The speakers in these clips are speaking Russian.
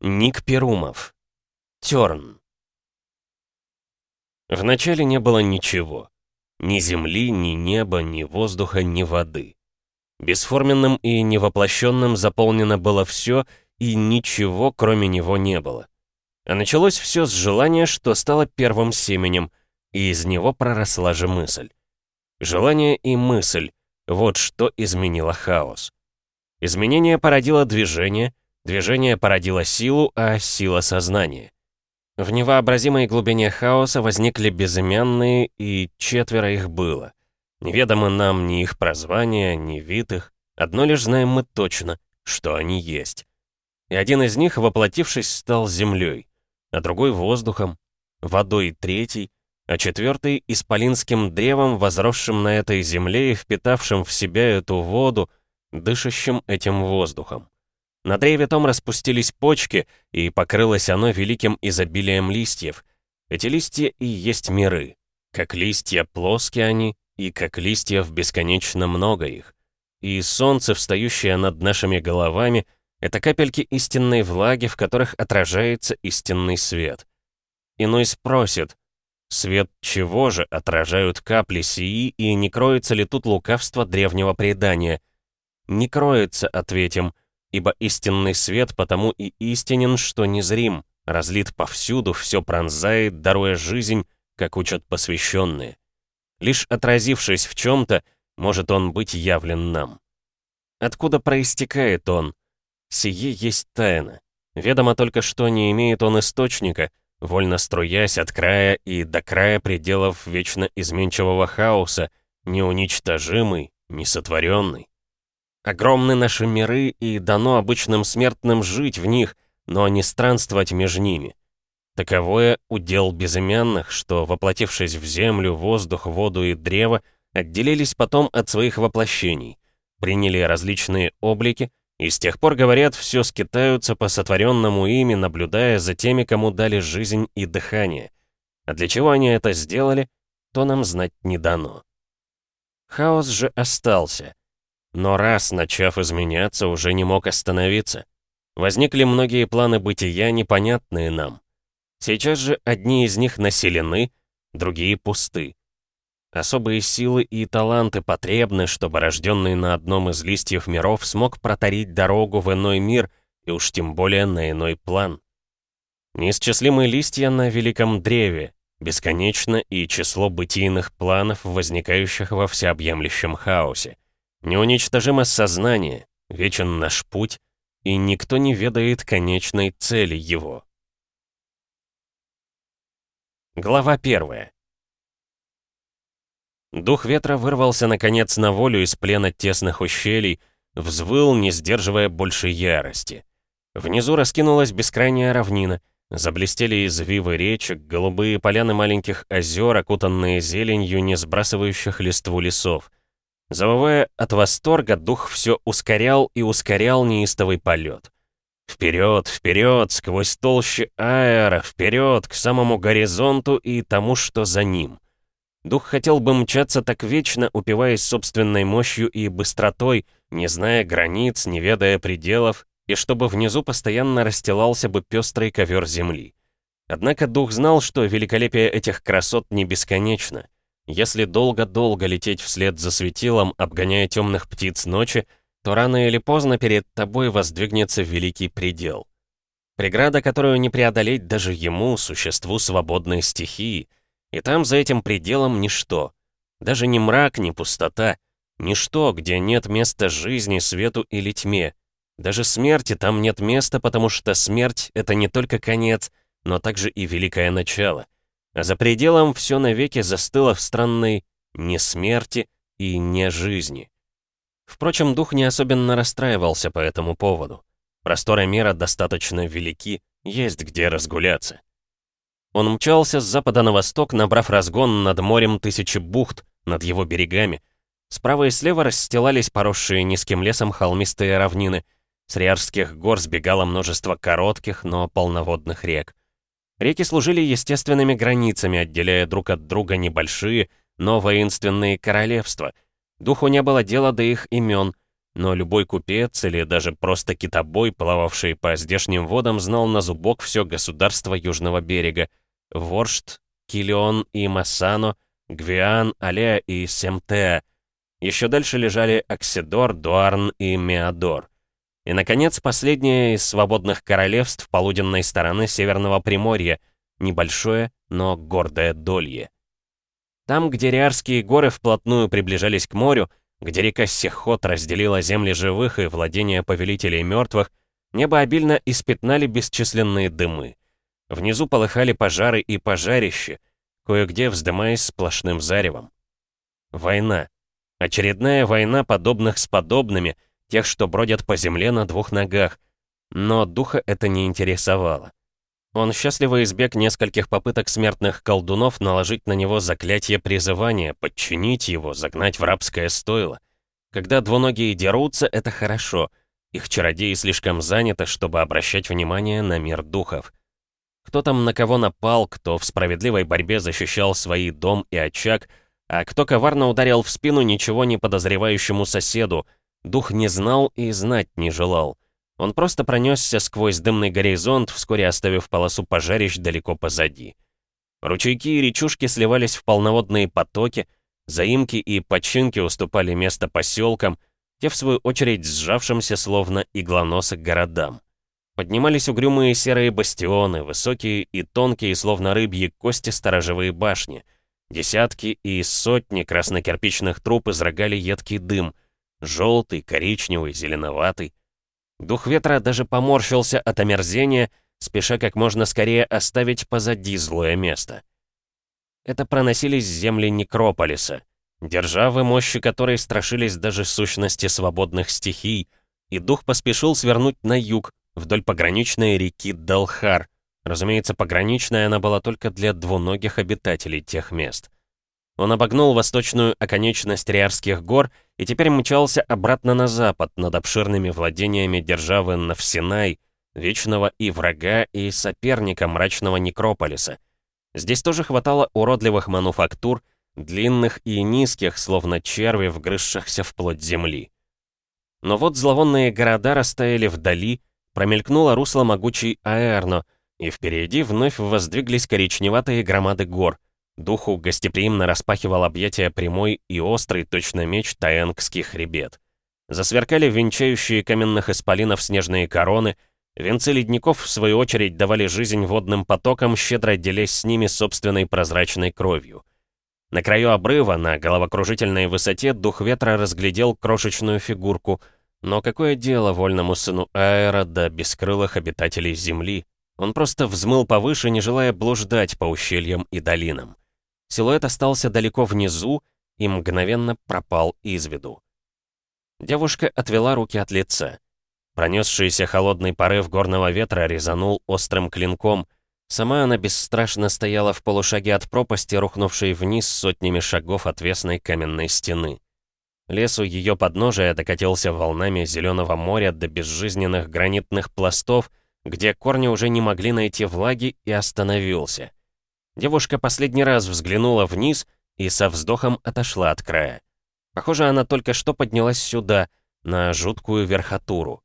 Ник Перумов. Терн. Вначале не было ничего. Ни земли, ни неба, ни воздуха, ни воды. Бесформенным и невоплощенным заполнено было все, и ничего, кроме него, не было. А началось все с желания, что стало первым семенем, и из него проросла же мысль. Желание и мысль — вот что изменило хаос. Изменение породило движение — Движение породило силу, а сила — сознание. В невообразимой глубине хаоса возникли безымянные, и четверо их было. Неведомо нам ни их прозвания, ни вид их. Одно лишь знаем мы точно, что они есть. И один из них, воплотившись, стал землей, а другой — воздухом, водой третий, а четвертый — исполинским древом, возросшим на этой земле и впитавшим в себя эту воду, дышащим этим воздухом. На древе том распустились почки, и покрылось оно великим изобилием листьев. Эти листья и есть миры. Как листья плоские они, и как листьев бесконечно много их. И солнце, встающее над нашими головами, это капельки истинной влаги, в которых отражается истинный свет. Иной спросит, свет чего же отражают капли сии, и не кроется ли тут лукавство древнего предания? Не кроется, ответим, — ибо истинный свет потому и истинен, что незрим, разлит повсюду, все пронзает, даруя жизнь, как учат посвященные. Лишь отразившись в чем-то, может он быть явлен нам. Откуда проистекает он? Сие есть тайна. Ведомо только, что не имеет он источника, вольно струясь от края и до края пределов вечно изменчивого хаоса, неуничтожимый, несотворенный. Огромны наши миры, и дано обычным смертным жить в них, но не странствовать между ними. Таковое удел безымянных, что, воплотившись в землю, воздух, воду и древо, отделились потом от своих воплощений, приняли различные облики, и с тех пор, говорят, все скитаются по сотворенному ими, наблюдая за теми, кому дали жизнь и дыхание. А для чего они это сделали, то нам знать не дано. Хаос же остался, но раз, начав изменяться, уже не мог остановиться. Возникли многие планы бытия, непонятные нам. Сейчас же одни из них населены, другие пусты. Особые силы и таланты потребны, чтобы рожденный на одном из листьев миров смог протарить дорогу в иной мир, и уж тем более на иной план. Неисчислимые листья на великом древе, бесконечно и число бытийных планов, возникающих во всеобъемлющем хаосе. Неуничтожимо сознание, вечен наш путь, и никто не ведает конечной цели его. Глава первая. Дух ветра вырвался наконец на волю из плена тесных ущелий, взвыл, не сдерживая больше ярости. Внизу раскинулась бескрайняя равнина, заблестели извивы речек, голубые поляны маленьких озер, окутанные зеленью не сбрасывающих листву лесов. Завывая от восторга, дух все ускорял и ускорял неистовый полет. Вперед, вперед, сквозь толщи аэра, вперед, к самому горизонту и тому, что за ним. Дух хотел бы мчаться так вечно, упиваясь собственной мощью и быстротой, не зная границ, не ведая пределов, и чтобы внизу постоянно расстилался бы пестрый ковер земли. Однако дух знал, что великолепие этих красот не бесконечно — если долго-долго лететь вслед за светилом, обгоняя темных птиц ночи, то рано или поздно перед тобой воздвигнется великий предел. Преграда, которую не преодолеть даже ему, существу свободной стихии. И там за этим пределом ничто. Даже не мрак, не пустота. Ничто, где нет места жизни, свету или тьме. Даже смерти там нет места, потому что смерть — это не только конец, но также и великое начало — а за пределом все навеки застыло в странной не смерти и не жизни. Впрочем, дух не особенно расстраивался по этому поводу. Просторы мира достаточно велики, есть где разгуляться. Он мчался с запада на восток, набрав разгон над морем тысячи бухт, над его берегами. Справа и слева расстилались поросшие низким лесом холмистые равнины. С Риарских гор сбегало множество коротких, но полноводных рек. Реки служили естественными границами, отделяя друг от друга небольшие, но воинственные королевства. Духу не было дела до их имен, но любой купец или даже просто китобой, плававший по здешним водам, знал на зубок все государство Южного берега. Воршт, Килион и Массано, Гвиан, Алеа и Семтеа. Еще дальше лежали Оксидор, Дуарн и Меадор. И, наконец, последнее из свободных королевств полуденной стороны Северного Приморья, небольшое, но гордое Долье. Там, где Риарские горы вплотную приближались к морю, где река Сехот разделила земли живых и владения повелителей мертвых, небо обильно испятнали бесчисленные дымы. Внизу полыхали пожары и пожарища, кое-где вздымаясь сплошным заревом. Война. Очередная война подобных с подобными, тех, что бродят по земле на двух ногах. Но духа это не интересовало. Он счастливо избег нескольких попыток смертных колдунов наложить на него заклятие призывания, подчинить его, загнать в рабское стойло. Когда двуногие дерутся, это хорошо. Их чародеи слишком заняты, чтобы обращать внимание на мир духов. Кто там на кого напал, кто в справедливой борьбе защищал свои дом и очаг, а кто коварно ударил в спину ничего не подозревающему соседу, дух не знал и знать не желал. Он просто пронесся сквозь дымный горизонт, вскоре оставив полосу пожарищ далеко позади. Ручейки и речушки сливались в полноводные потоки, заимки и починки уступали место поселкам, те, в свою очередь, сжавшимся словно иглоносы городам. Поднимались угрюмые серые бастионы, высокие и тонкие, словно рыбьи кости, сторожевые башни. Десятки и сотни краснокирпичных труб изрогали едкий дым, желтый, коричневый, зеленоватый. Дух ветра даже поморщился от омерзения, спеша как можно скорее оставить позади злое место. Это проносились земли Некрополиса, державы, мощи которой страшились даже сущности свободных стихий, и дух поспешил свернуть на юг, вдоль пограничной реки Далхар. Разумеется, пограничная она была только для двуногих обитателей тех мест. Он обогнул восточную оконечность Риарских гор и теперь мчался обратно на запад, над обширными владениями державы Навсинай, вечного и врага, и соперника мрачного Некрополиса. Здесь тоже хватало уродливых мануфактур, длинных и низких, словно черви, вгрызшихся в плоть земли. Но вот зловонные города растаяли вдали, промелькнуло русло могучей Аэрно, и впереди вновь воздвиглись коричневатые громады гор — Духу гостеприимно распахивал объятия прямой и острый, точно меч, таэнгский хребет. Засверкали венчающие каменных исполинов снежные короны, венцы ледников, в свою очередь, давали жизнь водным потокам, щедро делясь с ними собственной прозрачной кровью. На краю обрыва, на головокружительной высоте, дух ветра разглядел крошечную фигурку, но какое дело вольному сыну Аэра до бескрылых обитателей Земли? Он просто взмыл повыше, не желая блуждать по ущельям и долинам. Силуэт остался далеко внизу и мгновенно пропал из виду. Девушка отвела руки от лица. Пронесшийся холодный порыв горного ветра резанул острым клинком. Сама она бесстрашно стояла в полушаге от пропасти, рухнувшей вниз сотнями шагов отвесной каменной стены. Лес у ее подножия докатился волнами зеленого моря до безжизненных гранитных пластов, где корни уже не могли найти влаги, и остановился. Девушка последний раз взглянула вниз и со вздохом отошла от края. Похоже, она только что поднялась сюда, на жуткую верхотуру.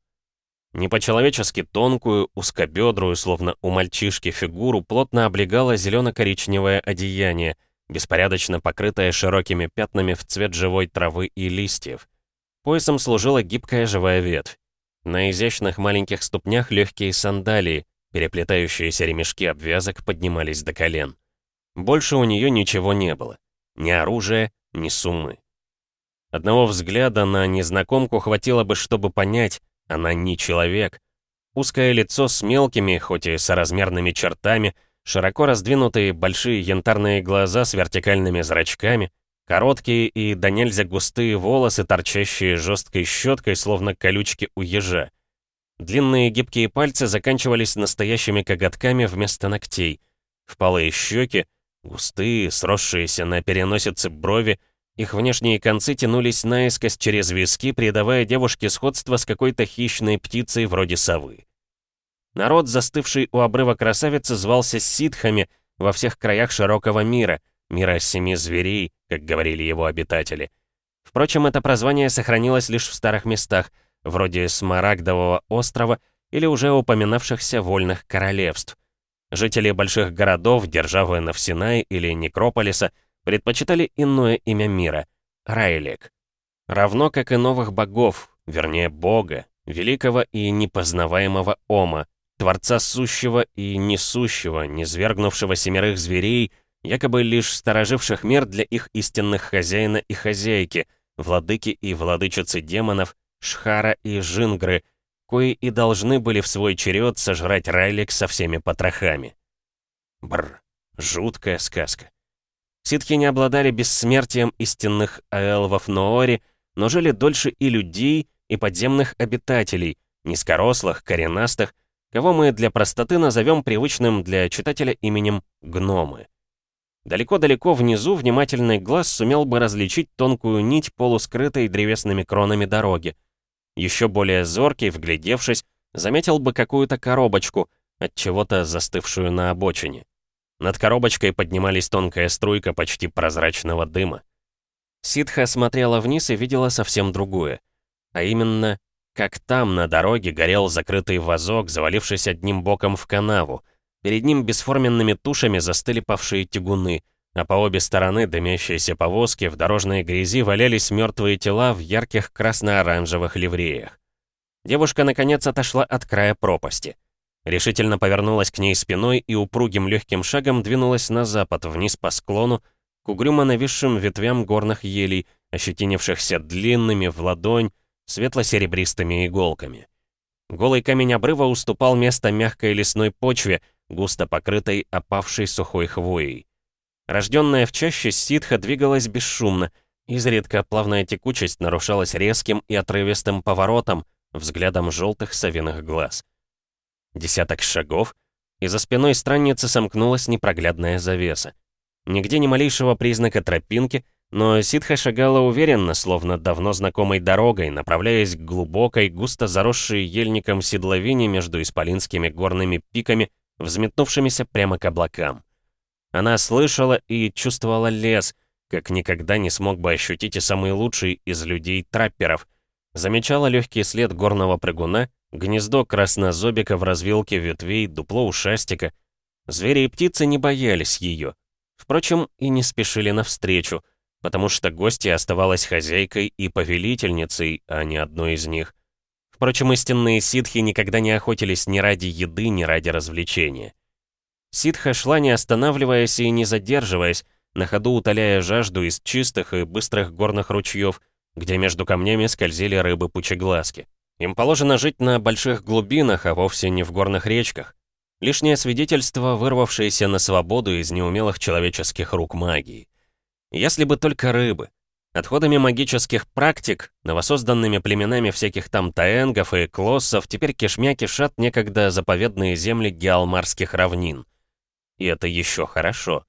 Не по-человечески тонкую, узкобедрую, словно у мальчишки, фигуру плотно облегало зелено-коричневое одеяние, беспорядочно покрытое широкими пятнами в цвет живой травы и листьев. Поясом служила гибкая живая ветвь. На изящных маленьких ступнях легкие сандалии, переплетающиеся ремешки обвязок поднимались до колен. Больше у нее ничего не было. Ни оружия, ни суммы. Одного взгляда на незнакомку хватило бы, чтобы понять, она не человек. Узкое лицо с мелкими, хоть и соразмерными чертами, широко раздвинутые большие янтарные глаза с вертикальными зрачками, короткие и до нельзя густые волосы, торчащие жесткой щеткой, словно колючки у ежа. Длинные гибкие пальцы заканчивались настоящими коготками вместо ногтей. Впалые щеки, Густые, сросшиеся на переносице брови, их внешние концы тянулись наискось через виски, придавая девушке сходство с какой-то хищной птицей вроде совы. Народ, застывший у обрыва красавицы, звался ситхами во всех краях широкого мира, мира семи зверей, как говорили его обитатели. Впрочем, это прозвание сохранилось лишь в старых местах, вроде Смарагдового острова или уже упоминавшихся вольных королевств. Жители больших городов, державы Навсинай или Некрополиса предпочитали иное имя мира — Райлик. Равно как и новых богов, вернее бога, великого и непознаваемого Ома, творца сущего и несущего, низвергнувшего семерых зверей, якобы лишь стороживших мир для их истинных хозяина и хозяйки, владыки и владычицы демонов, Шхара и Жингры, кои и должны были в свой черед сожрать Райлик со всеми потрохами. Бр, жуткая сказка. Ситхи не обладали бессмертием истинных аэлвов Ноори, но жили дольше и людей, и подземных обитателей, низкорослых, коренастых, кого мы для простоты назовем привычным для читателя именем гномы. Далеко-далеко внизу внимательный глаз сумел бы различить тонкую нить, полускрытой древесными кронами дороги. Еще более зоркий, вглядевшись, заметил бы какую-то коробочку, от чего-то застывшую на обочине. Над коробочкой поднимались тонкая струйка почти прозрачного дыма. Ситха смотрела вниз и видела совсем другое. А именно, как там на дороге горел закрытый вазок, завалившись одним боком в канаву. Перед ним бесформенными тушами застыли павшие тягуны, а по обе стороны дымящейся повозки в дорожной грязи валялись мертвые тела в ярких красно-оранжевых ливреях. Девушка, наконец, отошла от края пропасти. Решительно повернулась к ней спиной и упругим легким шагом двинулась на запад, вниз по склону, к угрюмо нависшим ветвям горных елей, ощетинившихся длинными в ладонь, светло-серебристыми иголками. Голый камень обрыва уступал место мягкой лесной почве, густо покрытой опавшей сухой хвоей. Рожденная в чаще ситха двигалась бесшумно, изредка плавная текучесть нарушалась резким и отрывистым поворотом, взглядом желтых совиных глаз. Десяток шагов, и за спиной странницы сомкнулась непроглядная завеса. Нигде ни малейшего признака тропинки, но ситха шагала уверенно, словно давно знакомой дорогой, направляясь к глубокой, густо заросшей ельником седловине между исполинскими горными пиками, взметнувшимися прямо к облакам. Она слышала и чувствовала лес, как никогда не смог бы ощутить и самый лучший из людей-трапперов. Замечала легкий след горного прыгуна, гнездо краснозобика в развилке ветвей, дупло ушастика. Звери и птицы не боялись ее, Впрочем, и не спешили навстречу, потому что гостья оставалась хозяйкой и повелительницей, а не одной из них. Впрочем, истинные ситхи никогда не охотились ни ради еды, ни ради развлечения. Ситха шла не останавливаясь и не задерживаясь, на ходу утоляя жажду из чистых и быстрых горных ручьев, где между камнями скользили рыбы-пучеглазки. Им положено жить на больших глубинах, а вовсе не в горных речках. Лишнее свидетельство, вырвавшееся на свободу из неумелых человеческих рук магии. Если бы только рыбы. Отходами магических практик, новосозданными племенами всяких там таэнгов и клоссов, теперь кишмя кишат некогда заповедные земли геалмарских равнин. И это еще хорошо.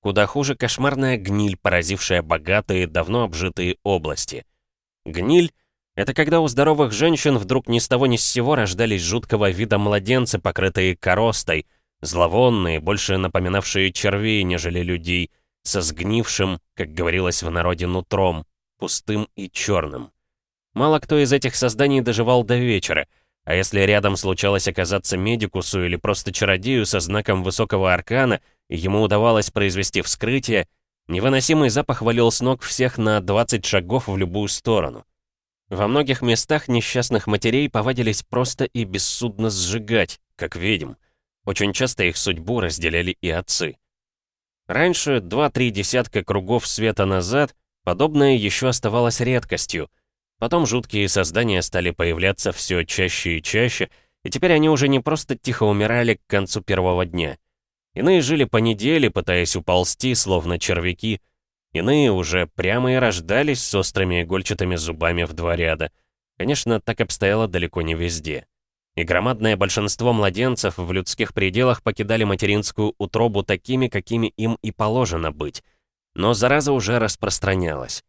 Куда хуже кошмарная гниль, поразившая богатые, давно обжитые области. Гниль — это когда у здоровых женщин вдруг ни с того ни с сего рождались жуткого вида младенцы, покрытые коростой, зловонные, больше напоминавшие червей, нежели людей, со сгнившим, как говорилось в народе, нутром, пустым и черным. Мало кто из этих созданий доживал до вечера, а если рядом случалось оказаться медикусу или просто чародею со знаком высокого аркана, и ему удавалось произвести вскрытие, невыносимый запах валил с ног всех на 20 шагов в любую сторону. Во многих местах несчастных матерей повадились просто и бессудно сжигать, как ведьм. Очень часто их судьбу разделяли и отцы. Раньше, два-три десятка кругов света назад, подобное еще оставалось редкостью. Потом жуткие создания стали появляться все чаще и чаще, и теперь они уже не просто тихо умирали к концу первого дня. Иные жили по неделе, пытаясь уползти, словно червяки, Иные уже прямо и рождались с острыми игольчатыми зубами в два ряда. Конечно, так обстояло далеко не везде. И громадное большинство младенцев в людских пределах покидали материнскую утробу такими, какими им и положено быть. Но зараза уже распространялась.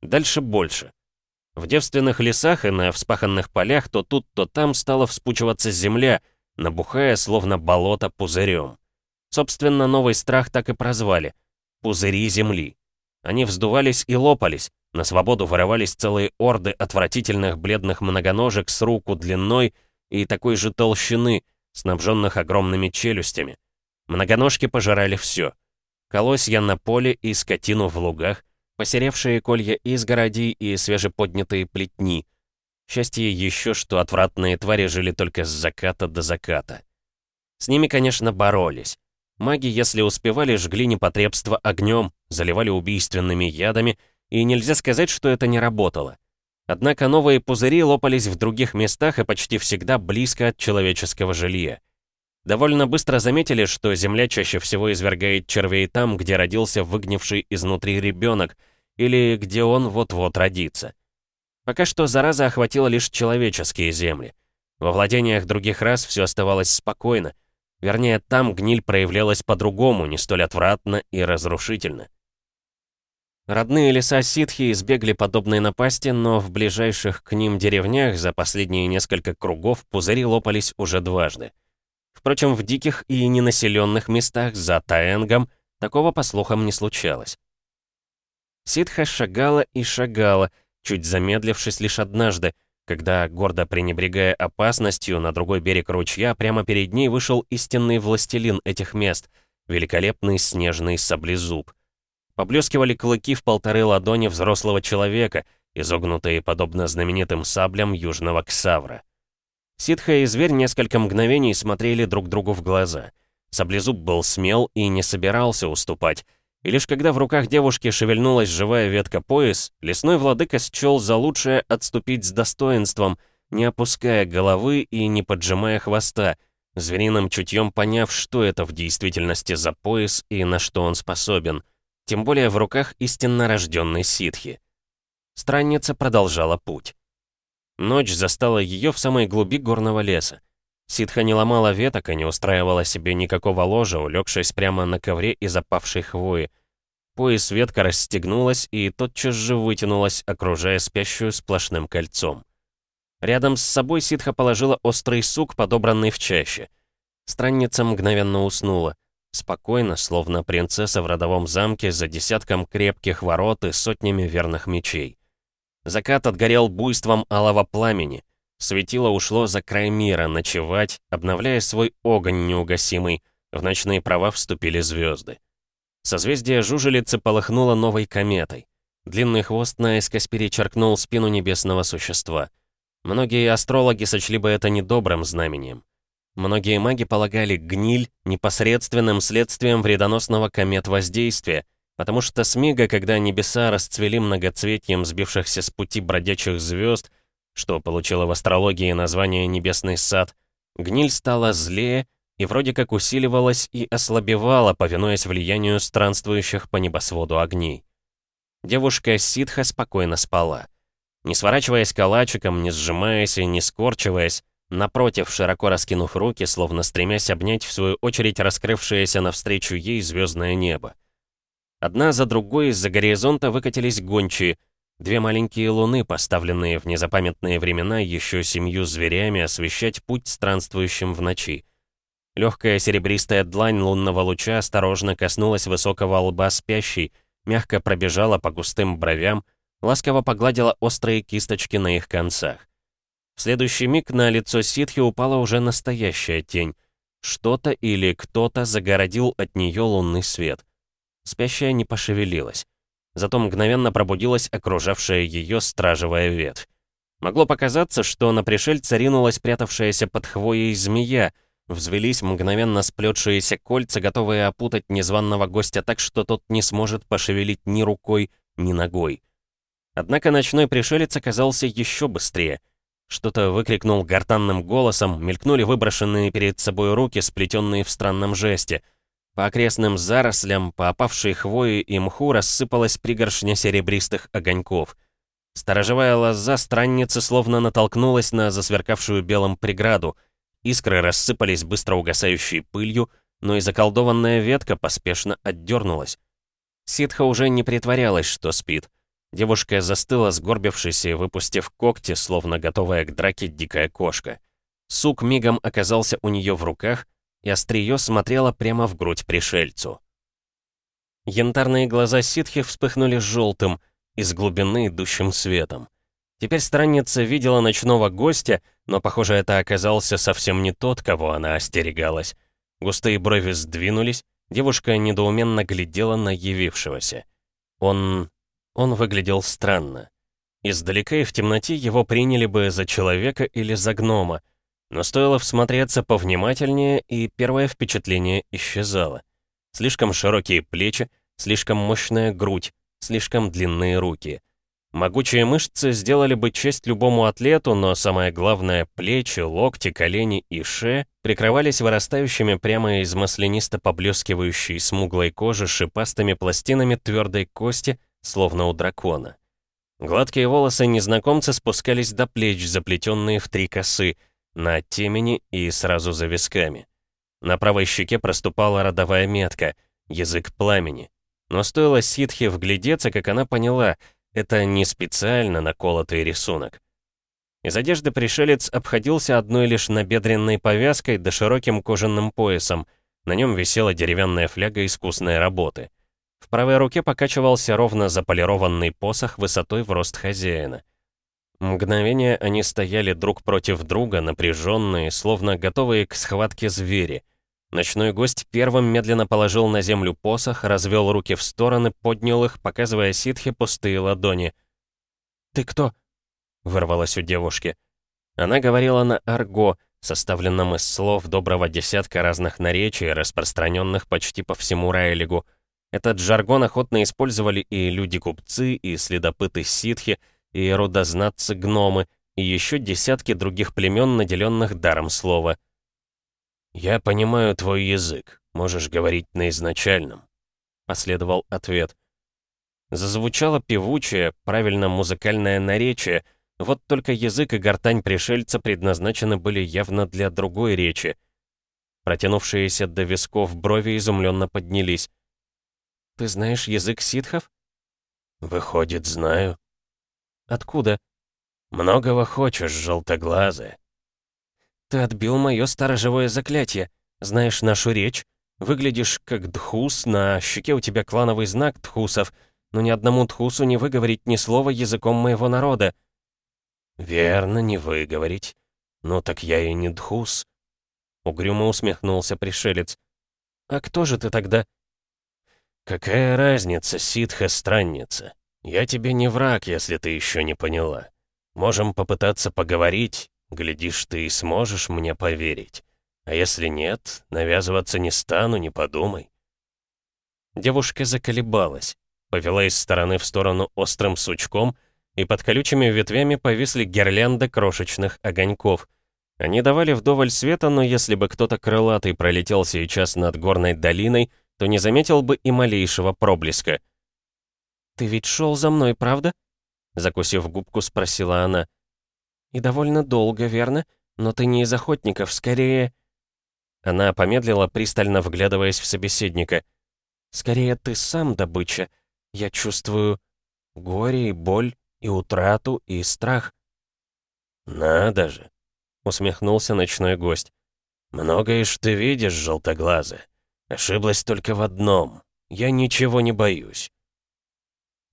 Дальше больше. В девственных лесах и на вспаханных полях то тут, то там стала вспучиваться земля, набухая, словно болото, пузырем. Собственно, новый страх так и прозвали — пузыри земли. Они вздувались и лопались, На свободу вырывались целые орды отвратительных бледных многоножек с руку длиной и такой же толщины, снабженных огромными челюстями. Многоножки пожирали все. Колосья на поле и скотину в лугах, посеревшие колья изгородей и свежеподнятые плетни. Счастье еще, что отвратные твари жили только с заката до заката. С ними, конечно, боролись. Маги, если успевали, жгли непотребство огнем, заливали убийственными ядами, и нельзя сказать, что это не работало. Однако новые пузыри лопались в других местах и почти всегда близко от человеческого жилья. Довольно быстро заметили, что Земля чаще всего извергает червей там, где родился выгнивший изнутри ребенок, или где он вот-вот родится. Пока что зараза охватила лишь человеческие земли. Во владениях других рас все оставалось спокойно, Вернее, там гниль проявлялась по-другому, не столь отвратно и разрушительно. Родные леса ситхи избегли подобной напасти, но в ближайших к ним деревнях за последние несколько кругов пузыри лопались уже дважды. Впрочем, в диких и ненаселенных местах за Таэнгом такого, по слухам, не случалось. Ситха шагала и шагала, чуть замедлившись лишь однажды, когда, гордо пренебрегая опасностью, на другой берег ручья прямо перед ней вышел истинный властелин этих мест, великолепный снежный саблезуб. Поблескивали клыки в полторы ладони взрослого человека, изогнутые подобно знаменитым саблям южного ксавра. Ситха и зверь несколько мгновений смотрели друг другу в глаза. Саблезуб был смел и не собирался уступать, и лишь когда в руках девушки шевельнулась живая ветка пояс, лесной владыка счел за лучшее отступить с достоинством, не опуская головы и не поджимая хвоста, звериным чутьем поняв, что это в действительности за пояс и на что он способен, тем более в руках истинно рожденной ситхи. Странница продолжала путь. Ночь застала ее в самой глуби горного леса. Ситха не ломала веток и не устраивала себе никакого ложа, улегшись прямо на ковре из опавшей хвои. Пояс ветка расстегнулась и тотчас же вытянулась, окружая спящую сплошным кольцом. Рядом с собой ситха положила острый сук, подобранный в чаще. Странница мгновенно уснула. Спокойно, словно принцесса в родовом замке за десятком крепких ворот и сотнями верных мечей. Закат отгорел буйством алого пламени. Светило ушло за край мира ночевать, обновляя свой огонь неугасимый. В ночные права вступили звезды. Созвездие жужелицы полыхнуло новой кометой. Длинный хвост наискось перечеркнул спину небесного существа. Многие астрологи сочли бы это недобрым знамением. Многие маги полагали гниль непосредственным следствием вредоносного комет воздействия, потому что с мига, когда небеса расцвели многоцветием сбившихся с пути бродячих звезд, что получило в астрологии название «Небесный сад», гниль стала злее и вроде как усиливалась и ослабевала, повинуясь влиянию странствующих по небосводу огней. Девушка ситха спокойно спала. Не сворачиваясь калачиком, не сжимаясь и не скорчиваясь, напротив, широко раскинув руки, словно стремясь обнять в свою очередь раскрывшееся навстречу ей звездное небо. Одна за другой из-за горизонта выкатились гончие — Две маленькие луны, поставленные в незапамятные времена еще семью зверями освещать путь странствующим в ночи. Легкая серебристая длань лунного луча осторожно коснулась высокого лба спящей, мягко пробежала по густым бровям, ласково погладила острые кисточки на их концах. В следующий миг на лицо ситхи упала уже настоящая тень. Что-то или кто-то загородил от нее лунный свет. Спящая не пошевелилась. Зато мгновенно пробудилась окружавшая ее стражевая ветвь. Могло показаться, что на пришельца ринулась прятавшаяся под хвоей змея, взвелись мгновенно сплетшиеся кольца, готовые опутать незваного гостя так, что тот не сможет пошевелить ни рукой, ни ногой. Однако ночной пришелец оказался еще быстрее. Что-то выкрикнул гортанным голосом, мелькнули выброшенные перед собой руки, сплетенные в странном жесте — по окрестным зарослям, по опавшей хвое и мху рассыпалась пригоршня серебристых огоньков. Сторожевая лоза странницы словно натолкнулась на засверкавшую белым преграду. Искры рассыпались быстро угасающей пылью, но и заколдованная ветка поспешно отдернулась. Ситха уже не притворялась, что спит. Девушка застыла, сгорбившись и выпустив когти, словно готовая к драке дикая кошка. Сук мигом оказался у нее в руках, и острие смотрело прямо в грудь пришельцу. Янтарные глаза ситхи вспыхнули желтым, из глубины идущим светом. Теперь странница видела ночного гостя, но, похоже, это оказался совсем не тот, кого она остерегалась. Густые брови сдвинулись, девушка недоуменно глядела на явившегося. Он... он выглядел странно. Издалека и в темноте его приняли бы за человека или за гнома, но стоило всмотреться повнимательнее, и первое впечатление исчезало. Слишком широкие плечи, слишком мощная грудь, слишком длинные руки — Могучие мышцы сделали бы честь любому атлету, но самое главное, плечи, локти, колени и шея прикрывались вырастающими прямо из маслянисто поблескивающей смуглой кожи шипастыми пластинами твердой кости, словно у дракона. Гладкие волосы незнакомца спускались до плеч, заплетенные в три косы, на темени и сразу за висками. На правой щеке проступала родовая метка — язык пламени. Но стоило ситхе вглядеться, как она поняла — это не специально наколотый рисунок. Из одежды пришелец обходился одной лишь набедренной повязкой да широким кожаным поясом. На нем висела деревянная фляга искусной работы. В правой руке покачивался ровно заполированный посох высотой в рост хозяина. Мгновение они стояли друг против друга, напряженные, словно готовые к схватке звери. Ночной гость первым медленно положил на землю посох, развел руки в стороны, поднял их, показывая ситхе пустые ладони. «Ты кто?» — вырвалось у девушки. Она говорила на арго, составленном из слов доброго десятка разных наречий, распространенных почти по всему Райлигу. Этот жаргон охотно использовали и люди-купцы, и следопыты ситхи, и рудознатцы-гномы, и еще десятки других племен, наделенных даром слова — «Я понимаю твой язык. Можешь говорить на изначальном», — последовал ответ. Зазвучало певучее, правильно музыкальное наречие, вот только язык и гортань пришельца предназначены были явно для другой речи. Протянувшиеся до висков брови изумленно поднялись. «Ты знаешь язык ситхов?» «Выходит, знаю». «Откуда?» «Многого хочешь, желтоглазая». «Ты отбил мое сторожевое заклятие. Знаешь нашу речь. Выглядишь как дхус, на щеке у тебя клановый знак дхусов, но ни одному дхусу не выговорить ни слова языком моего народа». «Верно, не выговорить. Ну так я и не дхус». Угрюмо усмехнулся пришелец. «А кто же ты тогда?» «Какая разница, ситха-странница? Я тебе не враг, если ты еще не поняла. Можем попытаться поговорить, Глядишь, ты и сможешь мне поверить. А если нет, навязываться не стану, не подумай». Девушка заколебалась, повела из стороны в сторону острым сучком, и под колючими ветвями повисли гирлянды крошечных огоньков. Они давали вдоволь света, но если бы кто-то крылатый пролетел сейчас над горной долиной, то не заметил бы и малейшего проблеска. «Ты ведь шел за мной, правда?» Закусив губку, спросила она. «И довольно долго, верно? Но ты не из охотников, скорее...» Она помедлила, пристально вглядываясь в собеседника. «Скорее ты сам добыча. Я чувствую горе и боль, и утрату, и страх». «Надо же!» — усмехнулся ночной гость. «Многое ж ты видишь, желтоглазая. Ошиблась только в одном. Я ничего не боюсь».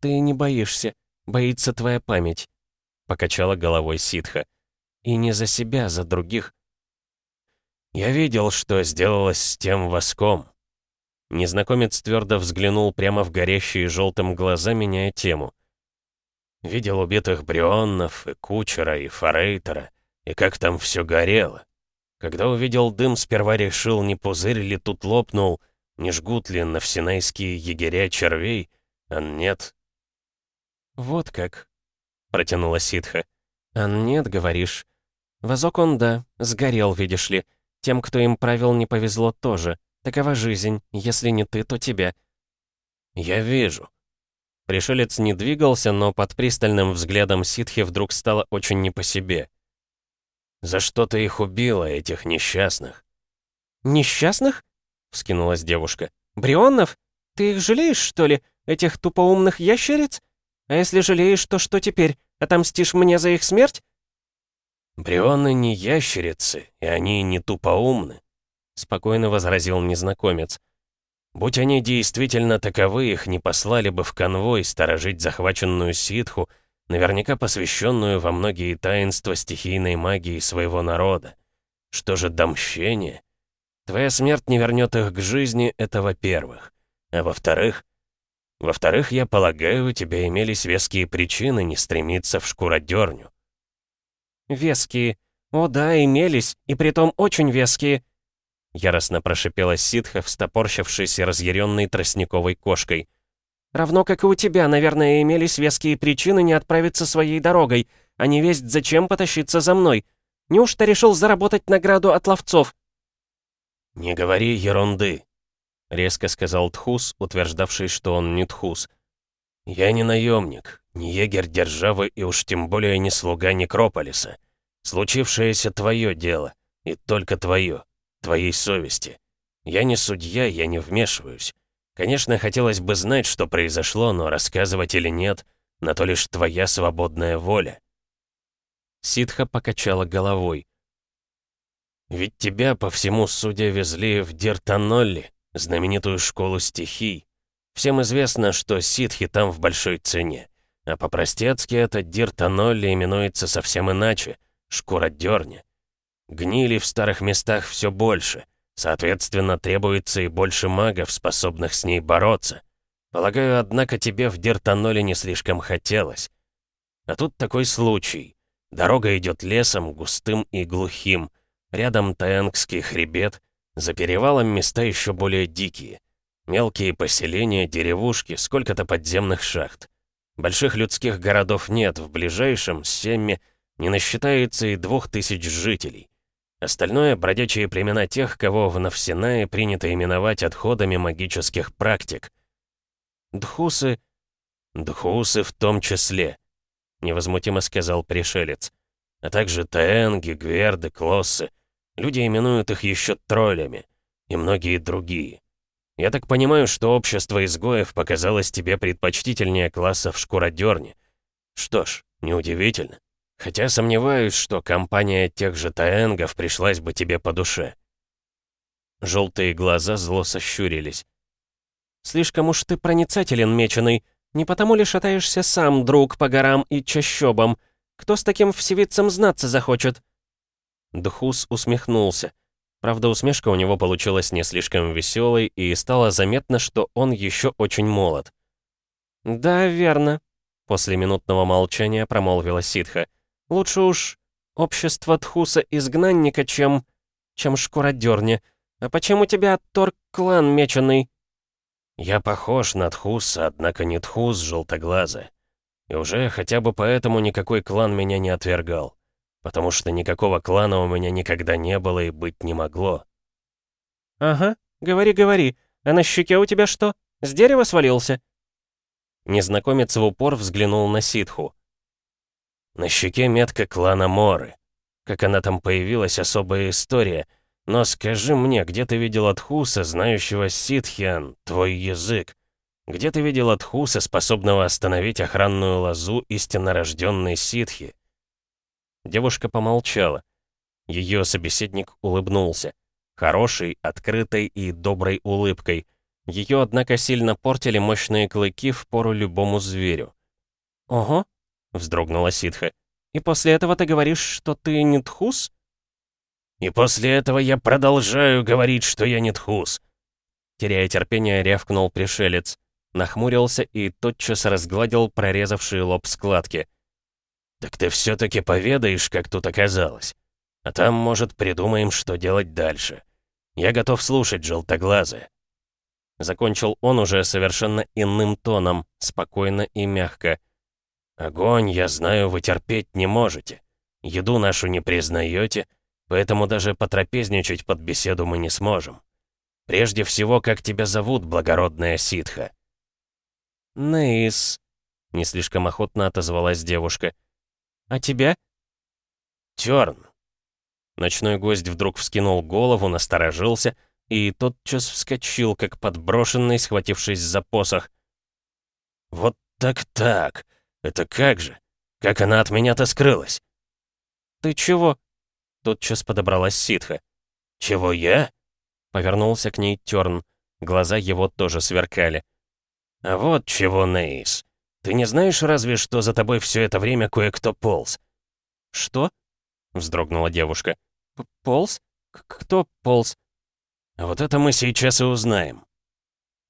«Ты не боишься. Боится твоя память. — покачала головой ситха. «И не за себя, за других». «Я видел, что сделалось с тем воском». Незнакомец твердо взглянул прямо в горящие желтым глаза, меняя тему. «Видел убитых Брионнов, и Кучера, и Форейтера, и как там все горело. Когда увидел дым, сперва решил, не пузырь ли тут лопнул, не жгут ли навсенайские егеря червей, а нет». «Вот как», — протянула ситха. «А нет, говоришь. Вазок он, да, сгорел, видишь ли. Тем, кто им правил, не повезло тоже. Такова жизнь. Если не ты, то тебя». «Я вижу». Пришелец не двигался, но под пристальным взглядом ситхи вдруг стало очень не по себе. «За что ты их убила, этих несчастных?» «Несчастных?» — вскинулась девушка. «Брионов? Ты их жалеешь, что ли? Этих тупоумных ящериц? А если жалеешь, то что теперь? Отомстишь мне за их смерть?» «Брионы не ящерицы, и они не тупоумны», — спокойно возразил незнакомец. Будь они действительно таковы, их не послали бы в конвой сторожить захваченную ситху, наверняка посвященную во многие таинства стихийной магии своего народа. Что же до? Твоя смерть не вернет их к жизни, это во-первых. А во-вторых, во-вторых, я полагаю, у тебя имелись веские причины не стремиться в шкуродерню. Веские. О да, имелись, и притом очень веские. Яростно прошипела ситха, встопорщившись и разъяренной тростниковой кошкой. Равно как и у тебя, наверное, имелись веские причины не отправиться своей дорогой, а не весть зачем потащиться за мной. Неужто решил заработать награду от ловцов? «Не говори ерунды», — резко сказал Тхус, утверждавший, что он не Тхус. «Я не наемник, не егерь державы и уж тем более не слуга Некрополиса. Случившееся твое дело, и только твое, твоей совести. Я не судья, я не вмешиваюсь. Конечно, хотелось бы знать, что произошло, но рассказывать или нет, на то лишь твоя свободная воля». Ситха покачала головой. «Ведь тебя, по всему судя, везли в Диртанолли, знаменитую школу стихий. Всем известно, что ситхи там в большой цене. А по-простецки это Диртанолли именуется совсем иначе — шкуродерня. Гнили в старых местах все больше, соответственно, требуется и больше магов, способных с ней бороться. Полагаю, однако тебе в Диртаноле не слишком хотелось. А тут такой случай. Дорога идет лесом, густым и глухим. Рядом Таэнгский хребет, за перевалом места еще более дикие. Мелкие поселения, деревушки, сколько-то подземных шахт. Больших людских городов нет, в ближайшем, Семме, не насчитается и двух тысяч жителей. Остальное — бродячие племена тех, кого в Навсинае принято именовать отходами магических практик. Дхусы... Дхусы в том числе, — невозмутимо сказал пришелец. А также таэнги, гверды, клоссы. Люди именуют их еще троллями. И многие другие. Я так понимаю, что общество изгоев показалось тебе предпочтительнее класса в шкуродерне. Что ж, неудивительно. Хотя сомневаюсь, что компания тех же таэнгов пришлась бы тебе по душе. Желтые глаза зло сощурились. «Слишком уж ты проницателен, меченый. Не потому ли шатаешься сам, друг, по горам и чащобам? Кто с таким всевидцем знаться захочет?» Дхус усмехнулся. Правда, усмешка у него получилась не слишком веселой, и стало заметно, что он еще очень молод. «Да, верно», — после минутного молчания промолвила ситха. «Лучше уж общество Тхуса-изгнанника, чем... чем шкуродерни. А почему тебя отторг клан меченый?» «Я похож на Тхуса, однако не Тхус желтоглазый. И уже хотя бы поэтому никакой клан меня не отвергал потому что никакого клана у меня никогда не было и быть не могло. «Ага, говори, говори. А на щеке у тебя что? С дерева свалился?» Незнакомец в упор взглянул на ситху. На щеке метка клана Моры. Как она там появилась, особая история. Но скажи мне, где ты видел Атхуса, знающего ситхиан, твой язык? Где ты видел Атхуса, способного остановить охранную лозу истинно рожденной ситхи? Девушка помолчала. Ее собеседник улыбнулся. Хорошей, открытой и доброй улыбкой. Ее, однако, сильно портили мощные клыки в пору любому зверю. «Ого», — вздрогнула ситха. «И после этого ты говоришь, что ты не тхус?» «И после этого я продолжаю говорить, что я не тхус», Теряя терпение, рявкнул пришелец. Нахмурился и тотчас разгладил прорезавшие лоб складки. «Так ты все-таки поведаешь, как тут оказалось. А там, может, придумаем, что делать дальше. Я готов слушать, желтоглазые». Закончил он уже совершенно иным тоном, спокойно и мягко. «Огонь, я знаю, вы терпеть не можете. Еду нашу не признаете, поэтому даже потрапезничать под беседу мы не сможем. Прежде всего, как тебя зовут, благородная ситха?» «Нейс», — не слишком охотно отозвалась девушка. А тебя?» «Тёрн». Ночной гость вдруг вскинул голову, насторожился и тотчас вскочил, как подброшенный, схватившись за посох. «Вот так-так! Это как же? Как она от меня-то скрылась?» «Ты чего?» Тотчас подобралась ситха. «Чего я?» Повернулся к ней Тёрн. Глаза его тоже сверкали. «А вот чего, Нейс. Ты не знаешь разве, что за тобой все это время кое-кто полз?» «Что?» — вздрогнула девушка. «Полз? Кто полз?» «А вот это мы сейчас и узнаем».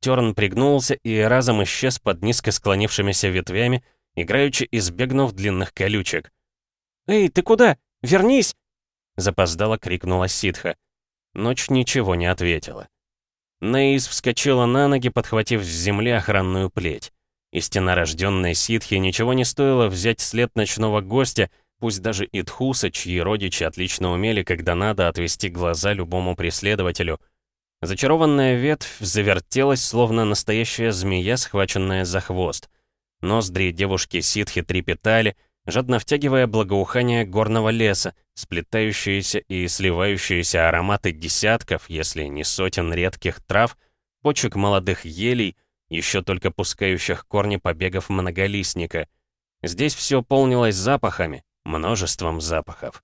Терн пригнулся и разом исчез под низко склонившимися ветвями, играючи избегнув длинных колючек. «Эй, ты куда? Вернись!» Запоздало крикнула ситха. Ночь ничего не ответила. Нейс вскочила на ноги, подхватив с земли охранную плеть. Истинно рожденной ситхи ничего не стоило взять след ночного гостя, пусть даже и Тхуса, чьи родичи отлично умели, когда надо, отвести глаза любому преследователю. Зачарованная ветвь завертелась, словно настоящая змея, схваченная за хвост. Ноздри девушки ситхи трепетали, жадно втягивая благоухание горного леса, сплетающиеся и сливающиеся ароматы десятков, если не сотен редких трав, почек молодых елей, еще только пускающих корни побегов многолистника. Здесь все полнилось запахами, множеством запахов.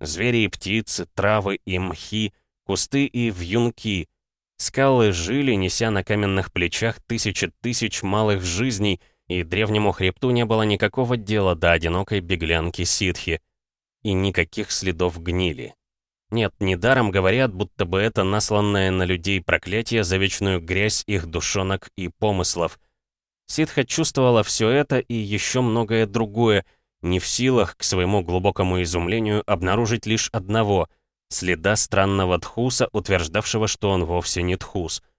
Звери и птицы, травы и мхи, кусты и вьюнки. Скалы жили, неся на каменных плечах тысячи тысяч малых жизней — и древнему хребту не было никакого дела до одинокой беглянки ситхи. И никаких следов гнили. Нет, недаром говорят, будто бы это насланное на людей проклятие за вечную грязь их душонок и помыслов. Ситха чувствовала все это и еще многое другое, не в силах, к своему глубокому изумлению, обнаружить лишь одного — следа странного тхуса, утверждавшего, что он вовсе не тхус —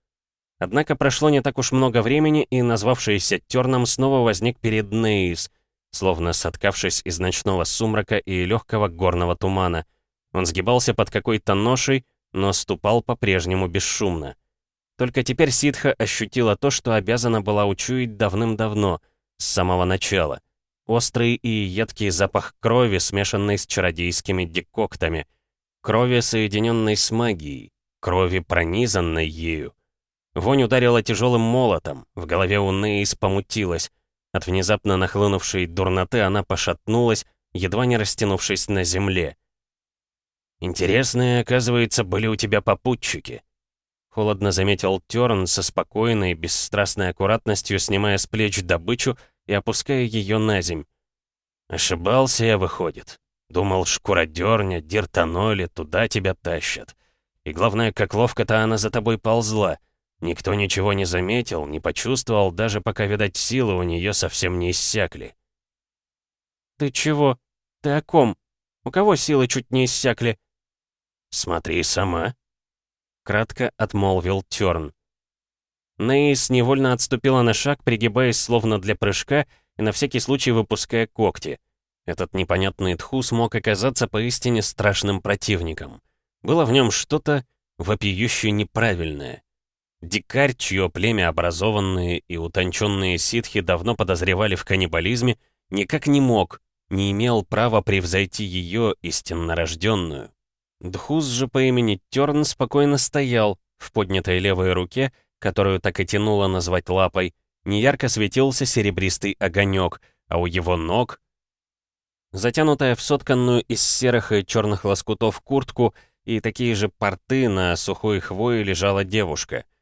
Однако прошло не так уж много времени, и назвавшийся Терном снова возник перед Нейс, словно соткавшись из ночного сумрака и легкого горного тумана. Он сгибался под какой-то ношей, но ступал по-прежнему бесшумно. Только теперь ситха ощутила то, что обязана была учуять давным-давно, с самого начала. Острый и едкий запах крови, смешанный с чародейскими декоктами. Крови, соединенной с магией. Крови, пронизанной ею. Вонь ударила тяжелым молотом, в голове у Нейс помутилась. От внезапно нахлынувшей дурноты она пошатнулась, едва не растянувшись на земле. «Интересные, оказывается, были у тебя попутчики», — холодно заметил Терн со спокойной, бесстрастной аккуратностью, снимая с плеч добычу и опуская ее на земь. «Ошибался я, выходит. Думал, шкуродерня, диртаноли, туда тебя тащат. И главное, как ловко-то она за тобой ползла». Никто ничего не заметил, не почувствовал, даже пока, видать, силы у нее совсем не иссякли. «Ты чего? Ты о ком? У кого силы чуть не иссякли?» «Смотри сама», — кратко отмолвил Тёрн. Нейс невольно отступила на шаг, пригибаясь словно для прыжка и на всякий случай выпуская когти. Этот непонятный тхус мог оказаться поистине страшным противником. Было в нем что-то вопиюще неправильное. Дикарь, чье племя образованные и утонченные ситхи давно подозревали в каннибализме, никак не мог, не имел права превзойти ее, истинно рожденную. Дхус же по имени Терн спокойно стоял, в поднятой левой руке, которую так и тянуло назвать лапой, неярко светился серебристый огонек, а у его ног... Затянутая в сотканную из серых и черных лоскутов куртку и такие же порты на сухой хвое лежала девушка —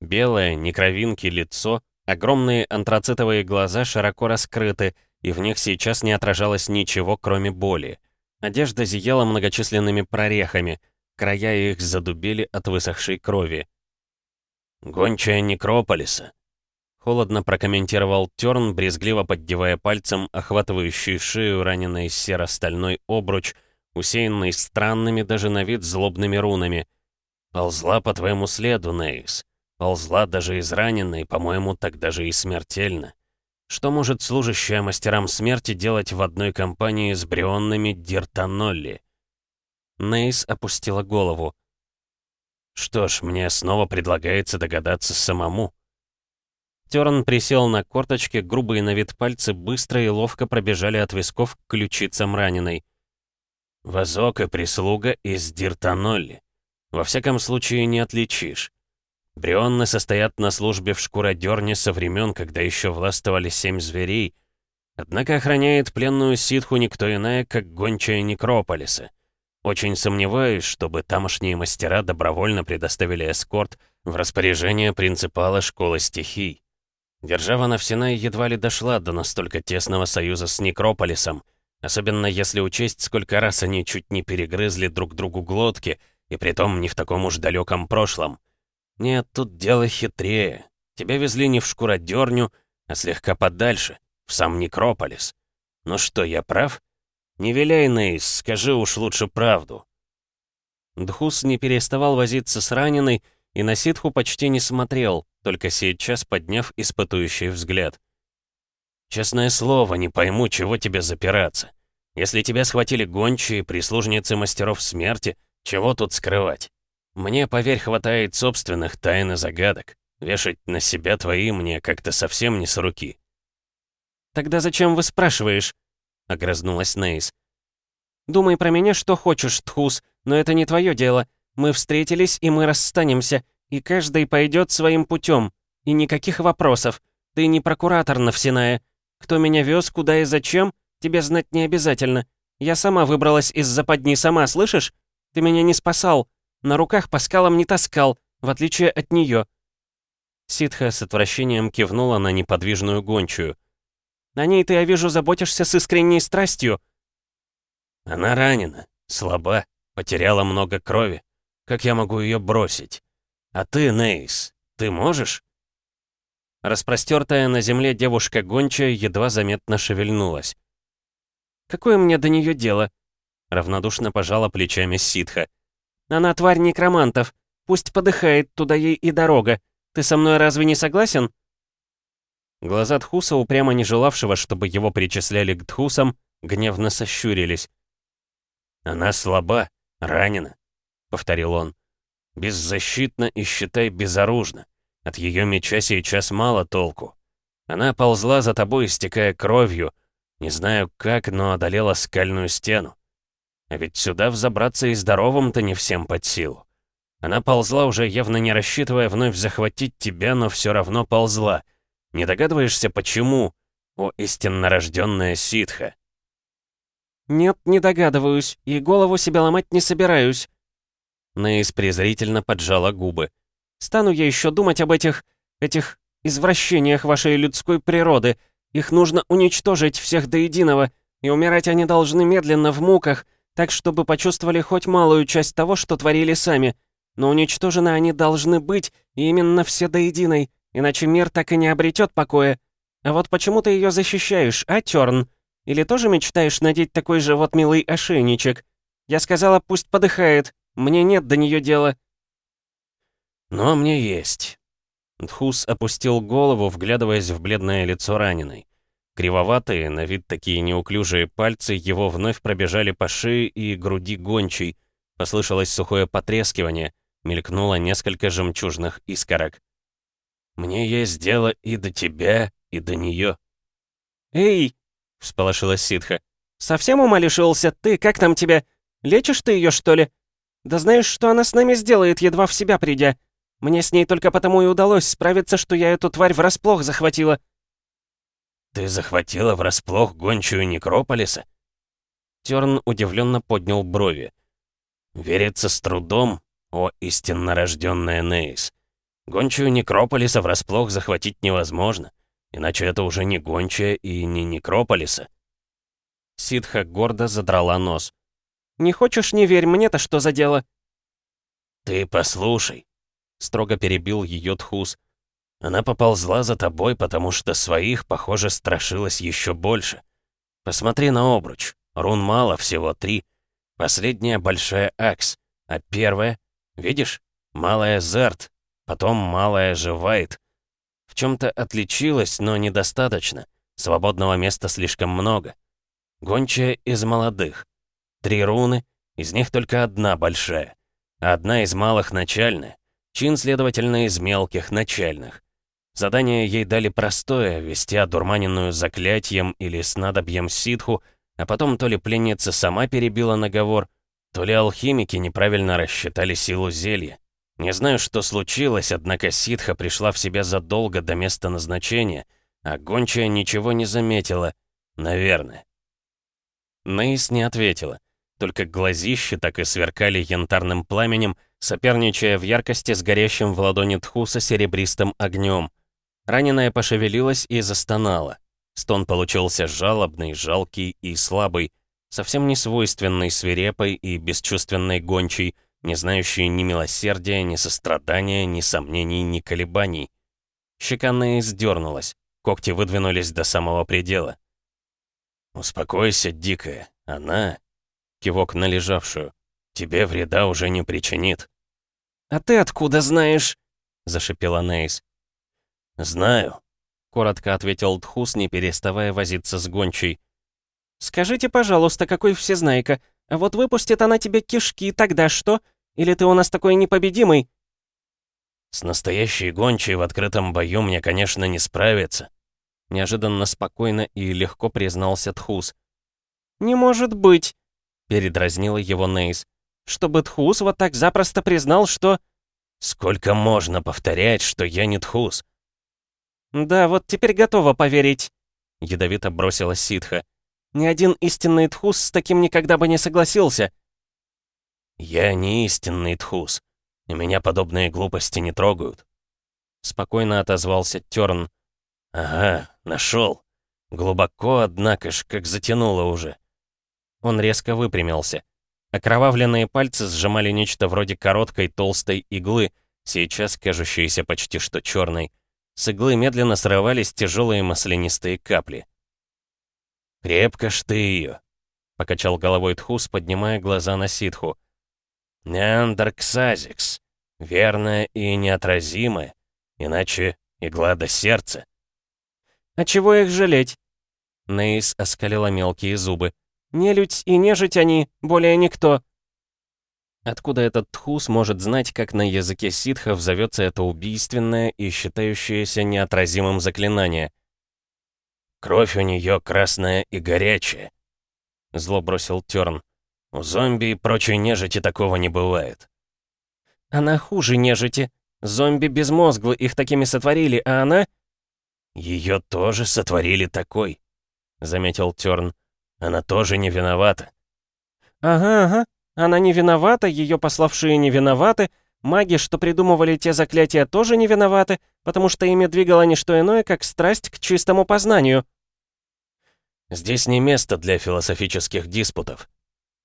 Белое, не кровинки лицо, огромные антрацитовые глаза широко раскрыты, и в них сейчас не отражалось ничего, кроме боли. Одежда зияла многочисленными прорехами, края их задубели от высохшей крови. «Гончая некрополиса», — холодно прокомментировал Тёрн, брезгливо поддевая пальцем охватывающий шею раненый серо-стальной обруч, усеянный странными даже на вид злобными рунами. «Ползла по твоему следу, Нейс. Ползла даже израненной, по-моему, так даже и смертельно. Что может служащая мастерам смерти делать в одной компании с брионными Диртанолли? Нейс опустила голову. Что ж, мне снова предлагается догадаться самому. Терн присел на корточки, грубые на вид пальцы быстро и ловко пробежали от висков к ключицам раненой. Вазок и прислуга из Диртанолли. Во всяком случае, не отличишь. Брионны состоят на службе в шкуродерне со времен, когда еще властвовали семь зверей. Однако охраняет пленную ситху никто иная, как гончая Некрополиса. Очень сомневаюсь, чтобы тамошние мастера добровольно предоставили эскорт В распоряжение принципала школы стихий. Держава Навсинай едва ли дошла до настолько тесного союза с Некрополисом, особенно если учесть, сколько раз они чуть не перегрызли друг другу глотки, и притом не в таком уж далеком прошлом. Нет, тут дело хитрее. Тебя везли не в шкуродерню, а слегка подальше, в сам Некрополис. Ну что, я прав? Не виляй, Нейс, скажи уж лучше правду. Дхус не переставал возиться с раненой и на ситху почти не смотрел, только сейчас подняв испытующий взгляд. «Честное слово, не пойму, чего тебе запираться. Если тебя схватили гончие, прислужницы мастеров смерти, чего тут скрывать? Мне, поверь, хватает собственных тайн и загадок. Вешать на себя твои мне как-то совсем не с руки». «Тогда зачем вы спрашиваешь?» — огрызнулась Нейс. «Думай про меня, что хочешь, Тхус, но это не твое дело. Мы встретились, и мы расстанемся, и каждый пойдет своим путем. И никаких вопросов. Ты не прокуратор Навсиная. Кто меня вез, куда и зачем, тебе знать не обязательно. Я сама выбралась из западни сама, слышишь? Ты меня не спасал. На руках по скалам не таскал, в отличие от нее. Ситха с отвращением кивнула на неподвижную гончую. «На ней ты, я вижу, заботишься с искренней страстью». «Она ранена, слаба, потеряла много крови. Как я могу ее бросить? А ты, Нейс, ты можешь?» Распростертая на земле девушка гончая едва заметно шевельнулась. «Какое мне до нее дело?» Равнодушно пожала плечами ситха. «Она тварь некромантов. Пусть подыхает, туда ей и дорога. Ты со мной разве не согласен?» Глаза Тхуса, упрямо не желавшего, чтобы его причисляли к Тхусам, гневно сощурились. «Она слаба, ранена», — повторил он. «Беззащитна и, считай, безоружна. От ее меча сейчас мало толку. Она ползла за тобой, истекая кровью. Не знаю как, но одолела скальную стену. А ведь сюда взобраться и здоровым-то не всем под силу. Она ползла, уже явно не рассчитывая вновь захватить тебя, но все равно ползла — не догадываешься, почему? О, истинно рожденная ситха. Нет, не догадываюсь, и голову себе ломать не собираюсь. Нейс презрительно поджала губы. Стану я еще думать об этих... этих извращениях вашей людской природы. Их нужно уничтожить всех до единого, и умирать они должны медленно в муках, так чтобы почувствовали хоть малую часть того, что творили сами. Но уничтожены они должны быть, именно все до единой, Иначе мир так и не обретет покоя. А вот почему ты ее защищаешь, а, Тёрн? Или тоже мечтаешь надеть такой же вот милый ошейничек? Я сказала, пусть подыхает. Мне нет до нее дела. Но мне есть. Дхус опустил голову, вглядываясь в бледное лицо раненой. Кривоватые, на вид такие неуклюжие пальцы его вновь пробежали по шее и груди гончей. Послышалось сухое потрескивание, мелькнуло несколько жемчужных искорок. Мне есть дело и до тебя, и до нее. «Эй!» — всполошилась ситха. «Совсем ума лишился? Ты, как там тебя? Лечишь ты ее, что ли? Да знаешь, что она с нами сделает, едва в себя придя? Мне с ней только потому и удалось справиться, что я эту тварь врасплох захватила». «Ты захватила врасплох гончую Некрополиса?» Терн удивленно поднял брови. «Верится с трудом, о истинно рожденная Нейс. Гончую Некрополиса врасплох захватить невозможно, иначе это уже не гончая и не Некрополиса. Ситха гордо задрала нос. «Не хочешь, не верь, мне-то что за дело?» «Ты послушай», — строго перебил ее Тхус. «Она поползла за тобой, потому что своих, похоже, страшилась еще больше. Посмотри на обруч. Рун мало, всего три. Последняя большая Акс, а первая, видишь, малая Зерт, Потом малая живает. В чем-то отличилась, но недостаточно. Свободного места слишком много. Гончая из молодых. Три руны, из них только одна большая. одна из малых начальная. Чин, следовательно, из мелких начальных. Задание ей дали простое — вести одурманенную заклятием или снадобьем ситху, а потом то ли пленница сама перебила наговор, то ли алхимики неправильно рассчитали силу зелья. Не знаю, что случилось, однако ситха пришла в себя задолго до места назначения, а гончая ничего не заметила. Наверное. Нейс не ответила. Только глазища так и сверкали янтарным пламенем, соперничая в яркости с горящим в ладони Тхуса серебристым огнем. Раненая пошевелилась и застонала. Стон получился жалобный, жалкий и слабый, совсем не свойственный свирепой и бесчувственной гончей, не знающей ни милосердия, ни сострадания, ни сомнений, ни колебаний. Щека Нэй сдернулась, когти выдвинулись до самого предела. «Успокойся, дикая, она...» Кивок на лежавшую. «Тебе вреда уже не причинит». «А ты откуда знаешь?» — зашипела Нейс. «Знаю», — коротко ответил Тхус, не переставая возиться с гончей. «Скажите, пожалуйста, какой всезнайка, а вот выпустит она тебе кишки, тогда что? Или ты у нас такой непобедимый?» «С настоящей гончей в открытом бою мне, конечно, не справиться», — неожиданно спокойно и легко признался Тхус. «Не может быть», — передразнила его Нейс. «Чтобы Тхус вот так запросто признал, что...» «Сколько можно повторять, что я не Тхус?» «Да, вот теперь готова поверить», — ядовито бросила ситха. «Ни один истинный Тхус с таким никогда бы не согласился». «Я не истинный Тхус, и меня подобные глупости не трогают», — спокойно отозвался Тёрн. «Ага, нашел. Глубоко, однако ж, как затянуло уже». Он резко выпрямился. Окровавленные пальцы сжимали нечто вроде короткой толстой иглы, сейчас кажущейся почти что черной. С иглы медленно срывались тяжелые маслянистые капли. «Крепко ж ты ее», — покачал головой Тхус, поднимая глаза на ситху. «Неандерксазикс. Верная и неотразимая. Иначе игла до сердца». «А чего их жалеть?» Нейс оскалила мелкие зубы. «Нелюдь и нежить они, более никто». Откуда этот тхус может знать, как на языке ситхов зовется это убийственное и считающееся неотразимым заклинание? «Кровь у нее красная и горячая», — зло бросил Терн. «У зомби и прочей нежити такого не бывает». «Она хуже нежити. Зомби безмозглы, их такими сотворили, а она...» «Ее тоже сотворили такой», — заметил Терн. «Она тоже не виновата». «Ага, ага», она не виновата, ее пославшие не виноваты, маги, что придумывали те заклятия, тоже не виноваты, потому что ими двигало не что иное, как страсть к чистому познанию. Здесь не место для философических диспутов.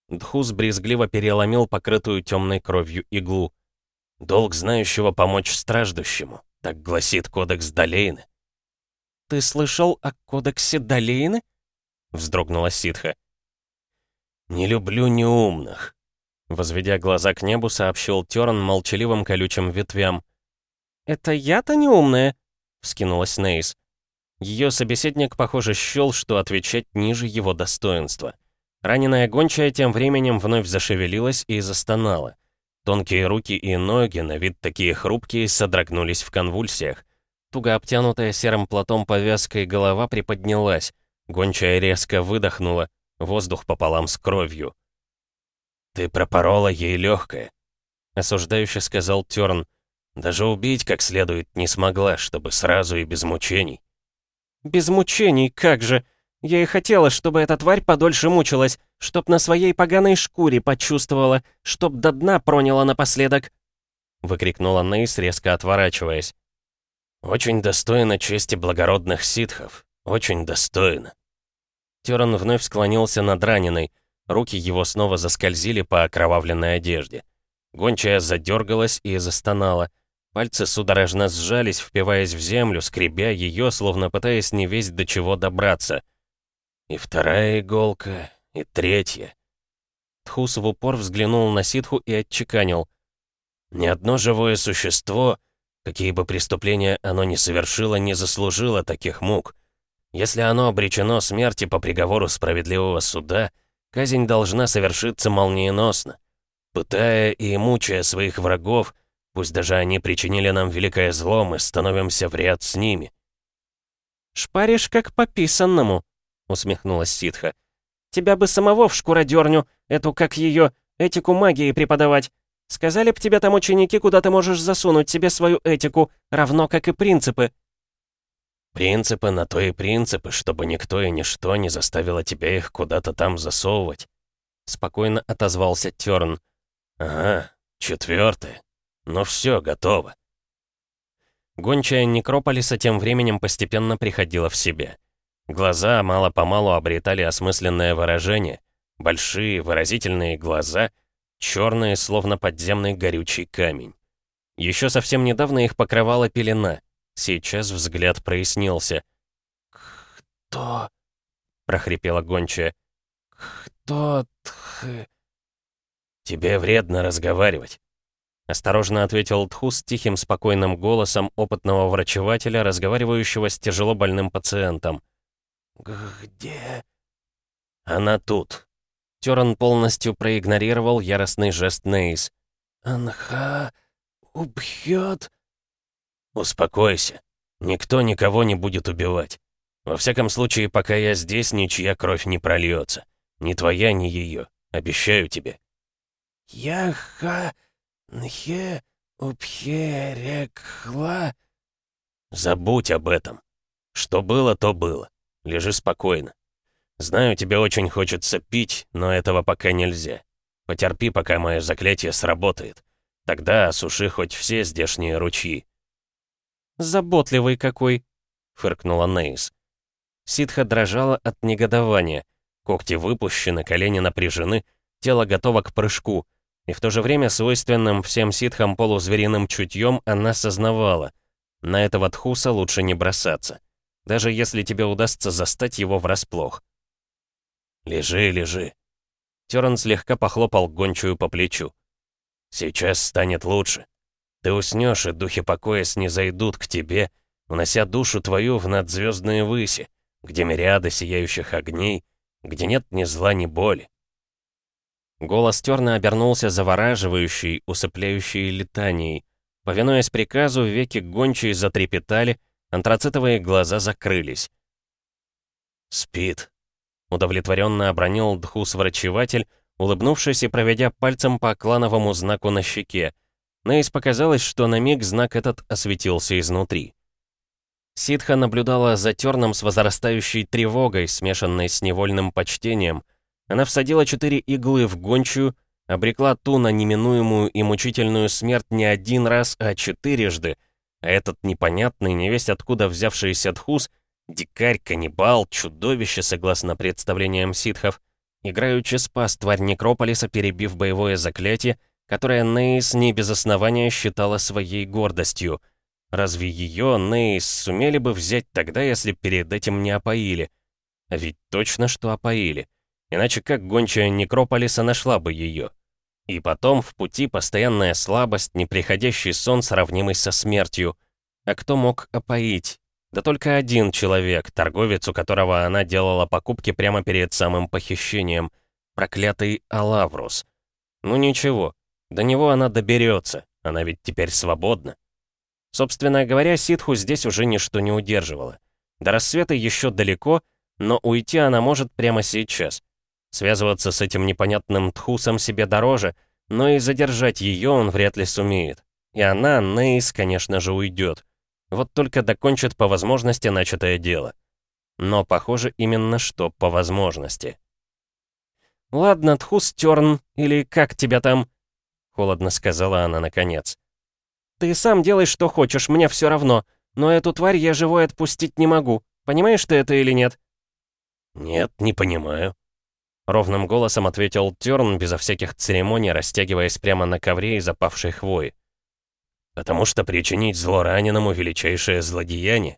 Дхус брезгливо переломил покрытую темной кровью иглу. «Долг знающего помочь страждущему», — так гласит кодекс Долейны. «Ты слышал о кодексе Долейны?» — вздрогнула ситха. «Не люблю неумных», Возведя глаза к небу, сообщил Терн молчаливым колючим ветвям. «Это я-то неумная?» — вскинулась Нейс. Ее собеседник, похоже, счел, что отвечать ниже его достоинства. Раненая гончая тем временем вновь зашевелилась и застонала. Тонкие руки и ноги, на вид такие хрупкие, содрогнулись в конвульсиях. Туго обтянутая серым платом повязкой голова приподнялась. Гончая резко выдохнула, воздух пополам с кровью. «Ты пропорола ей легкое», — осуждающе сказал Терн. «Даже убить как следует не смогла, чтобы сразу и без мучений». «Без мучений, как же! Я и хотела, чтобы эта тварь подольше мучилась, чтоб на своей поганой шкуре почувствовала, чтоб до дна проняла напоследок!» Выкрикнула Нейс, резко отворачиваясь. «Очень достойно чести благородных ситхов. Очень достойно». Терн вновь склонился над раненой, Руки его снова заскользили по окровавленной одежде. Гончая задергалась и застонала. Пальцы судорожно сжались, впиваясь в землю, скребя ее, словно пытаясь не весть до чего добраться. И вторая иголка, и третья. Тхус в упор взглянул на ситху и отчеканил. «Ни одно живое существо, какие бы преступления оно ни совершило, не заслужило таких мук. Если оно обречено смерти по приговору справедливого суда, Казнь должна совершиться молниеносно. Пытая и мучая своих врагов, пусть даже они причинили нам великое зло, мы становимся в ряд с ними. «Шпаришь как по писанному», — усмехнулась ситха. «Тебя бы самого в шкуродерню, эту, как ее, этику магии преподавать. Сказали б тебе там ученики, куда ты можешь засунуть себе свою этику, равно как и принципы». Принципы на то и принципы, чтобы никто и ничто не заставило тебя их куда-то там засовывать. Спокойно отозвался Тёрн. Ага, Четвертое. Ну все, готово. Гончая Некрополиса тем временем постепенно приходила в себя. Глаза мало-помалу обретали осмысленное выражение. Большие, выразительные глаза, черные, словно подземный горючий камень. Еще совсем недавно их покрывала пелена. Сейчас взгляд прояснился. «Кто?» — прохрипела гончая. «Кто тх...» «Тебе вредно разговаривать», — осторожно ответил Тхус тихим спокойным голосом опытного врачевателя, разговаривающего с тяжело больным пациентом. «Где?» «Она тут». Теран полностью проигнорировал яростный жест Нейс. «Анха убьет?» «Успокойся. Никто никого не будет убивать. Во всяком случае, пока я здесь, ничья кровь не прольется. Ни твоя, ни ее. Обещаю тебе». «Яха... нхе... упхерекла...» «Забудь об этом. Что было, то было. Лежи спокойно. Знаю, тебе очень хочется пить, но этого пока нельзя. Потерпи, пока мое заклятие сработает. Тогда осуши хоть все здешние ручьи». «Заботливый какой!» — фыркнула Нейс. Ситха дрожала от негодования. Когти выпущены, колени напряжены, тело готово к прыжку. И в то же время свойственным всем ситхам полузвериным чутьем она сознавала. На этого тхуса лучше не бросаться. Даже если тебе удастся застать его врасплох. «Лежи, лежи». Терн слегка похлопал гончую по плечу. «Сейчас станет лучше. Ты уснешь, и духи покоя снизойдут к тебе, унося душу твою в надзвездные выси, где мириады сияющих огней, где нет ни зла, ни боли. Голос Терна обернулся завораживающей, усыпляющей летанией. Повинуясь приказу, веки гончей затрепетали, антрацитовые глаза закрылись. «Спит», — удовлетворенно обронил Дхус-врачеватель, улыбнувшись и проведя пальцем по клановому знаку на щеке. Нейс показалось, что на миг знак этот осветился изнутри. Ситха наблюдала за Терном с возрастающей тревогой, смешанной с невольным почтением. Она всадила четыре иглы в гончую, обрекла ту на неминуемую и мучительную смерть не один раз, а четырежды. А этот непонятный, невесть откуда взявшийся Дхус, дикарь, каннибал, чудовище, согласно представлениям ситхов, играючи спас тварь Некрополиса, перебив боевое заклятие, которое Нейс не без основания считала своей гордостью — Разве ее, Нейс, сумели бы взять тогда, если перед этим не опоили? А ведь точно, что опоили. Иначе как гончая Некрополиса нашла бы ее? И потом в пути постоянная слабость, неприходящий сон, сравнимый со смертью. А кто мог опоить? Да только один человек, торговец, у которого она делала покупки прямо перед самым похищением. Проклятый Алаврус. Ну ничего, до него она доберется, она ведь теперь свободна. Собственно говоря, ситху здесь уже ничто не удерживало. До рассвета еще далеко, но уйти она может прямо сейчас. Связываться с этим непонятным тхусом себе дороже, но и задержать ее он вряд ли сумеет. И она, Нейс, конечно же, уйдет. Вот только докончит по возможности начатое дело. Но, похоже, именно что по возможности. «Ладно, Тхус Терн, или как тебя там?» — холодно сказала она наконец. Ты сам делай, что хочешь, мне все равно. Но эту тварь я живой отпустить не могу. Понимаешь ты это или нет?» «Нет, не понимаю», — ровным голосом ответил Терн, безо всяких церемоний, растягиваясь прямо на ковре из запавшей хвои. «Потому что причинить зло раненому — величайшее злодеяние.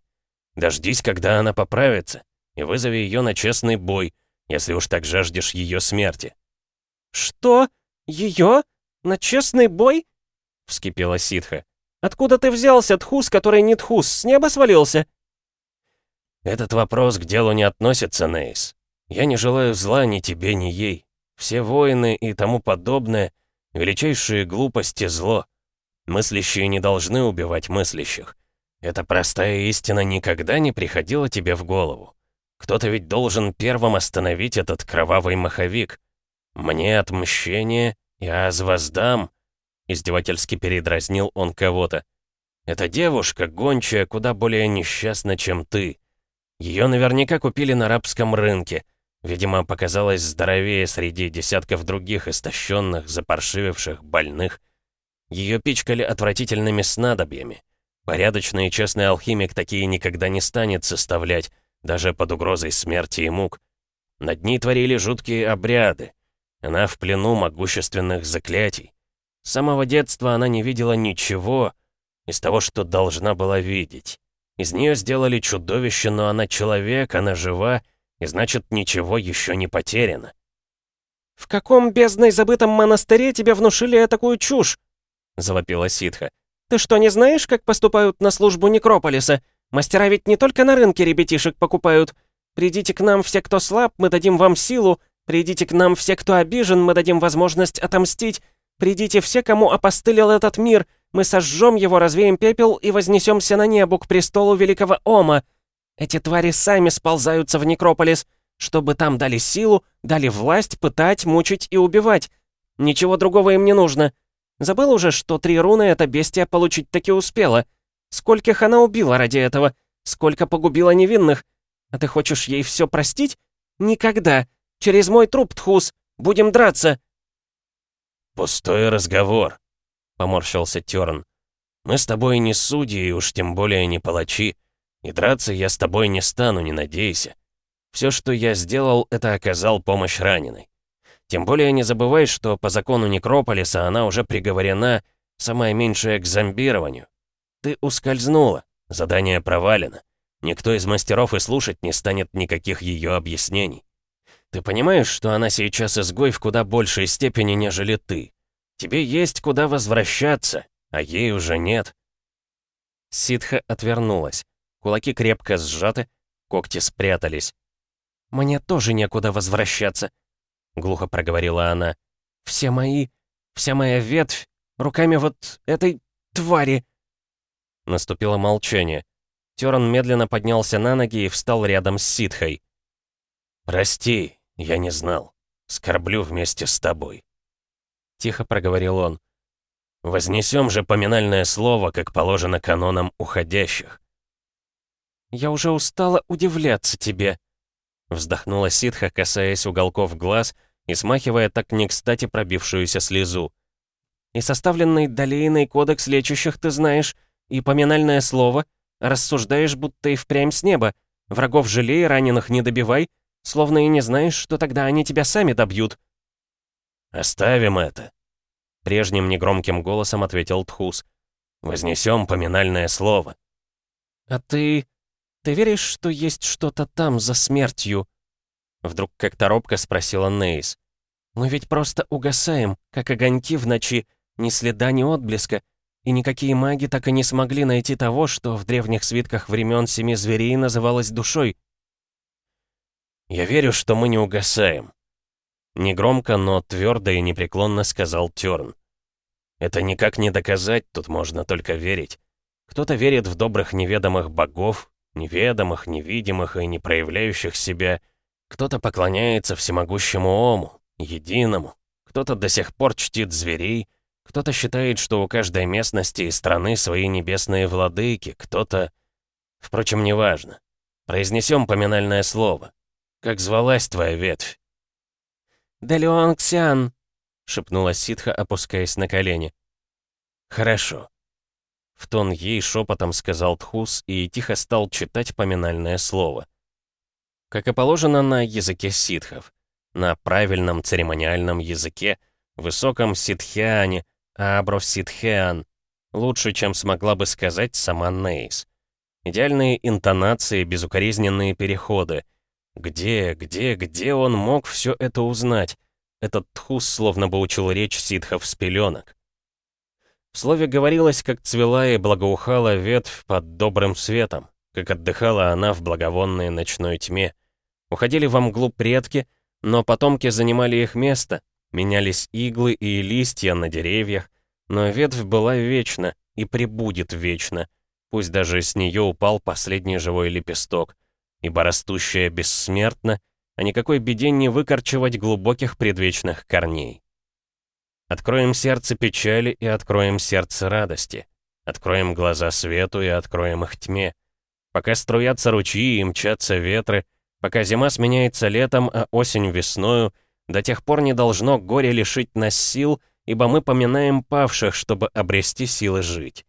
Дождись, когда она поправится, и вызови ее на честный бой, если уж так жаждешь ее смерти». «Что? Ее? На честный бой?» — вскипела ситха. Откуда ты взялся, Тхус, который не Тхус? С неба свалился?» «Этот вопрос к делу не относится, Нейс. Я не желаю зла ни тебе, ни ей. Все воины и тому подобное — величайшие глупости зло. Мыслящие не должны убивать мыслящих. Эта простая истина никогда не приходила тебе в голову. Кто-то ведь должен первым остановить этот кровавый маховик. Мне отмщение, я воздам, Издевательски передразнил он кого-то. «Эта девушка, гончая, куда более несчастна, чем ты. Ее наверняка купили на арабском рынке. Видимо, показалось здоровее среди десятков других истощенных, запаршививших, больных. Ее пичкали отвратительными снадобьями. Порядочный и честный алхимик такие никогда не станет составлять, даже под угрозой смерти и мук. Над ней творили жуткие обряды. Она в плену могущественных заклятий. С самого детства она не видела ничего из того, что должна была видеть. Из нее сделали чудовище, но она человек, она жива, и значит, ничего еще не потеряно. «В каком бездной забытом монастыре тебе внушили такую чушь?» — завопила ситха. «Ты что, не знаешь, как поступают на службу Некрополиса? Мастера ведь не только на рынке ребятишек покупают. Придите к нам все, кто слаб, мы дадим вам силу. Придите к нам все, кто обижен, мы дадим возможность отомстить. Придите все, кому опостылил этот мир. Мы сожжем его, развеем пепел и вознесемся на небо к престолу великого Ома. Эти твари сами сползаются в Некрополис, чтобы там дали силу, дали власть пытать, мучить и убивать. Ничего другого им не нужно. Забыл уже, что три руны эта бестия получить таки успела. Скольких она убила ради этого? Сколько погубила невинных? А ты хочешь ей все простить? Никогда. Через мой труп, Тхус. Будем драться. Пустой разговор, поморщился Терн. Мы с тобой не судьи, и уж тем более не палачи. И драться я с тобой не стану, не надейся. Все, что я сделал, это оказал помощь раненой. Тем более не забывай, что по закону Некрополиса она уже приговорена, самое меньшее, к зомбированию. Ты ускользнула, задание провалено. Никто из мастеров и слушать не станет никаких ее объяснений. Ты понимаешь, что она сейчас изгой в куда большей степени, нежели ты? Тебе есть куда возвращаться, а ей уже нет. Ситха отвернулась. Кулаки крепко сжаты, когти спрятались. «Мне тоже некуда возвращаться», — глухо проговорила она. «Все мои, вся моя ветвь, руками вот этой твари». Наступило молчание. Терн медленно поднялся на ноги и встал рядом с ситхой. «Прости, я не знал. Скорблю вместе с тобой». Тихо проговорил он. «Вознесем же поминальное слово, как положено канонам уходящих». «Я уже устала удивляться тебе», Вздохнула ситха, касаясь уголков глаз и смахивая так не кстати пробившуюся слезу. «И составленный долейный кодекс лечащих ты знаешь, и поминальное слово, рассуждаешь, будто и впрямь с неба. Врагов жалей, раненых не добивай, словно и не знаешь, что тогда они тебя сами добьют». «Оставим это», — прежним негромким голосом ответил Тхус. «Вознесем поминальное слово». «А ты...» «Ты веришь, что есть что-то там, за смертью?» Вдруг как-то робко спросила Нейс. «Мы ведь просто угасаем, как огоньки в ночи, ни следа, ни отблеска, и никакие маги так и не смогли найти того, что в древних свитках времен Семи Зверей называлось душой». «Я верю, что мы не угасаем», — негромко, но твердо и непреклонно сказал Тёрн. «Это никак не доказать, тут можно только верить. Кто-то верит в добрых неведомых богов, неведомых, невидимых и не проявляющих себя. Кто-то поклоняется всемогущему Ому, единому. Кто-то до сих пор чтит зверей. Кто-то считает, что у каждой местности и страны свои небесные владыки. Кто-то... Впрочем, неважно. Произнесем поминальное слово. Как звалась твоя ветвь? «Делюангсян», — шепнула ситха, опускаясь на колени. «Хорошо. В тон ей шепотом сказал Тхус и тихо стал читать поминальное слово. Как и положено на языке ситхов. На правильном церемониальном языке, высоком ситхиане, аброситхиан. Лучше, чем смогла бы сказать сама Нейс. Идеальные интонации, безукоризненные переходы. Где, где, где он мог все это узнать? Этот Тхус словно бы учил речь ситхов с пеленок. В слове говорилось, как цвела и благоухала ветвь под добрым светом, как отдыхала она в благовонной ночной тьме. Уходили во мглу предки, но потомки занимали их место, менялись иглы и листья на деревьях, но ветвь была вечна и прибудет вечно, пусть даже с нее упал последний живой лепесток, ибо растущая бессмертна, а никакой беде не выкорчевать глубоких предвечных корней. Откроем сердце печали и откроем сердце радости. Откроем глаза свету и откроем их тьме. Пока струятся ручьи и мчатся ветры, пока зима сменяется летом, а осень весною, до тех пор не должно горе лишить нас сил ибо мы поминаем павших, чтобы обрести силы жить».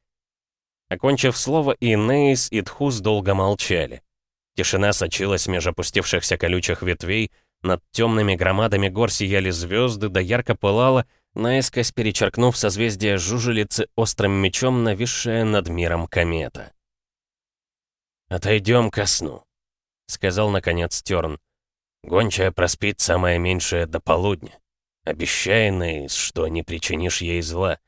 Окончив слово, и Нейс, и Тхус долго молчали. Тишина сочилась меж опустившихся колючих ветвей, над темными громадами гор сияли звезды, да ярко пылала, наискось перечеркнув созвездие жужелицы острым мечом, нависшая над миром комета. «Отойдем ко сну», — сказал наконец Терн. «Гончая проспит самое меньшее до полудня. Обещай, Нейс, что не причинишь ей зла».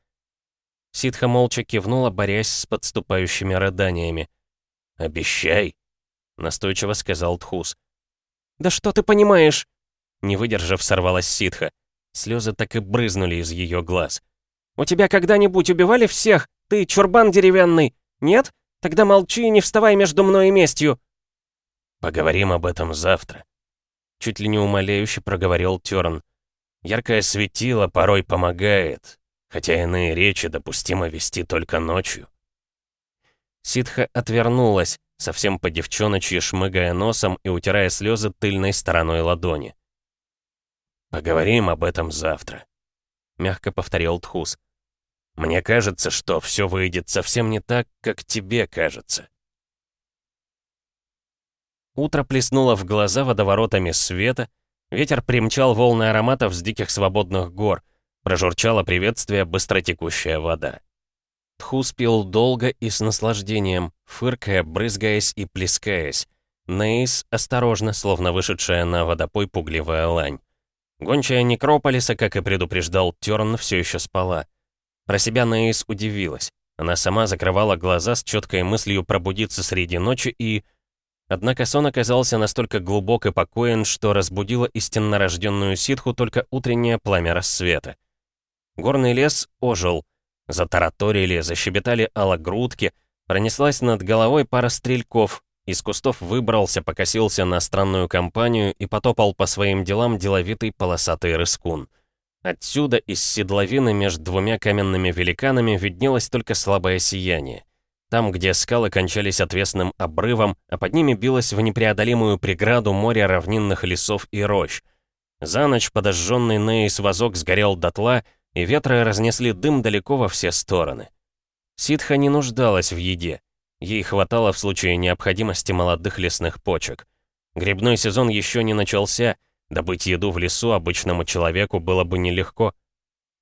Ситха молча кивнула, борясь с подступающими рыданиями. «Обещай», — настойчиво сказал Тхус. «Да что ты понимаешь?» Не выдержав, сорвалась ситха. Слезы так и брызнули из ее глаз. «У тебя когда-нибудь убивали всех? Ты чурбан деревянный? Нет? Тогда молчи и не вставай между мной и местью!» «Поговорим об этом завтра», — чуть ли не умоляюще проговорил Терн. «Яркое светило порой помогает, хотя иные речи допустимо вести только ночью». Ситха отвернулась, совсем по девчоночьи шмыгая носом и утирая слезы тыльной стороной ладони. «Поговорим об этом завтра», — мягко повторил Тхус. «Мне кажется, что все выйдет совсем не так, как тебе кажется». Утро плеснуло в глаза водоворотами света, ветер примчал волны ароматов с диких свободных гор, прожурчало приветствие быстротекущая вода. Тхус пил долго и с наслаждением, фыркая, брызгаясь и плескаясь. Нейс осторожно, словно вышедшая на водопой пугливая лань. Гончая Некрополиса, как и предупреждал Терн, все еще спала. Про себя Нейс удивилась. Она сама закрывала глаза с четкой мыслью пробудиться среди ночи и... Однако сон оказался настолько глубок и покоен, что разбудило истинно рожденную ситху только утреннее пламя рассвета. Горный лес ожил — Затараторили, защебетали алогрудки, пронеслась над головой пара стрельков, из кустов выбрался, покосился на странную компанию и потопал по своим делам деловитый полосатый рыскун. Отсюда, из седловины между двумя каменными великанами, виднелось только слабое сияние. Там, где скалы кончались отвесным обрывом, а под ними билось в непреодолимую преграду море равнинных лесов и рощ. За ночь подожженный Нейс вазок сгорел дотла, и ветры разнесли дым далеко во все стороны. Ситха не нуждалась в еде. Ей хватало в случае необходимости молодых лесных почек. Грибной сезон еще не начался, добыть еду в лесу обычному человеку было бы нелегко.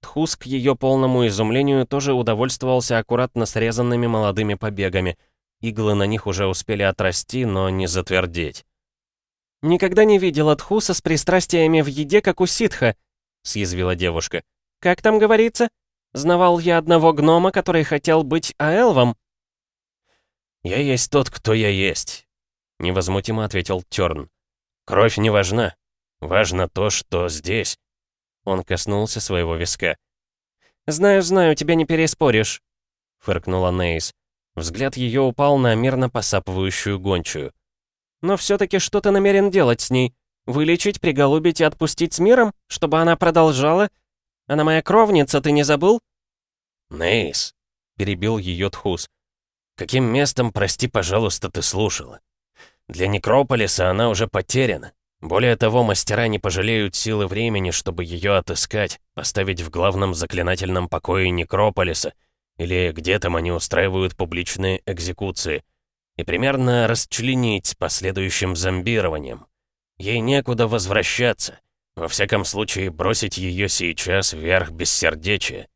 Тхус, к ее полному изумлению, тоже удовольствовался аккуратно срезанными молодыми побегами. Иглы на них уже успели отрасти, но не затвердеть. «Никогда не видела Тхуса с пристрастиями в еде, как у ситха», — съязвила девушка. Как там говорится? Знавал я одного гнома, который хотел быть Аэлвом?» «Я есть тот, кто я есть», — невозмутимо ответил Тёрн. «Кровь не важна. Важно то, что здесь». Он коснулся своего виска. «Знаю, знаю, тебя не переспоришь», — фыркнула Нейс. Взгляд ее упал на мирно посапывающую гончую. «Но все-таки что ты намерен делать с ней? Вылечить, приголубить и отпустить с миром, чтобы она продолжала она моя кровница, ты не забыл?» «Нейс», — перебил ее Тхус. «Каким местом, прости, пожалуйста, ты слушала? Для Некрополиса она уже потеряна. Более того, мастера не пожалеют силы времени, чтобы ее отыскать, поставить в главном заклинательном покое Некрополиса, или где там они устраивают публичные экзекуции, и примерно расчленить последующим зомбированием. Ей некуда возвращаться. Во всяком случае, бросить ее сейчас вверх бессердечия.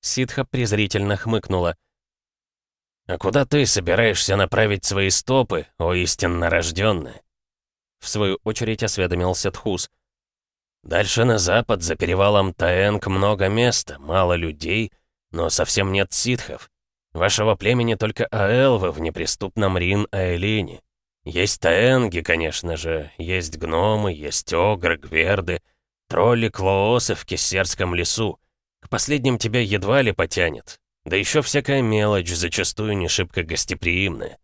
Ситха презрительно хмыкнула. «А куда ты собираешься направить свои стопы, о истинно рожденная?» В свою очередь осведомился Тхус. «Дальше на запад, за перевалом Таэнг, много места, мало людей, но совсем нет ситхов. Вашего племени только Аэлвы в неприступном Рин-Аэлине. Есть таэнги, конечно же, есть гномы, есть огры, гверды, тролли, клоосы в Кессерском лесу. К последним тебя едва ли потянет. Да еще всякая мелочь, зачастую не шибко гостеприимная.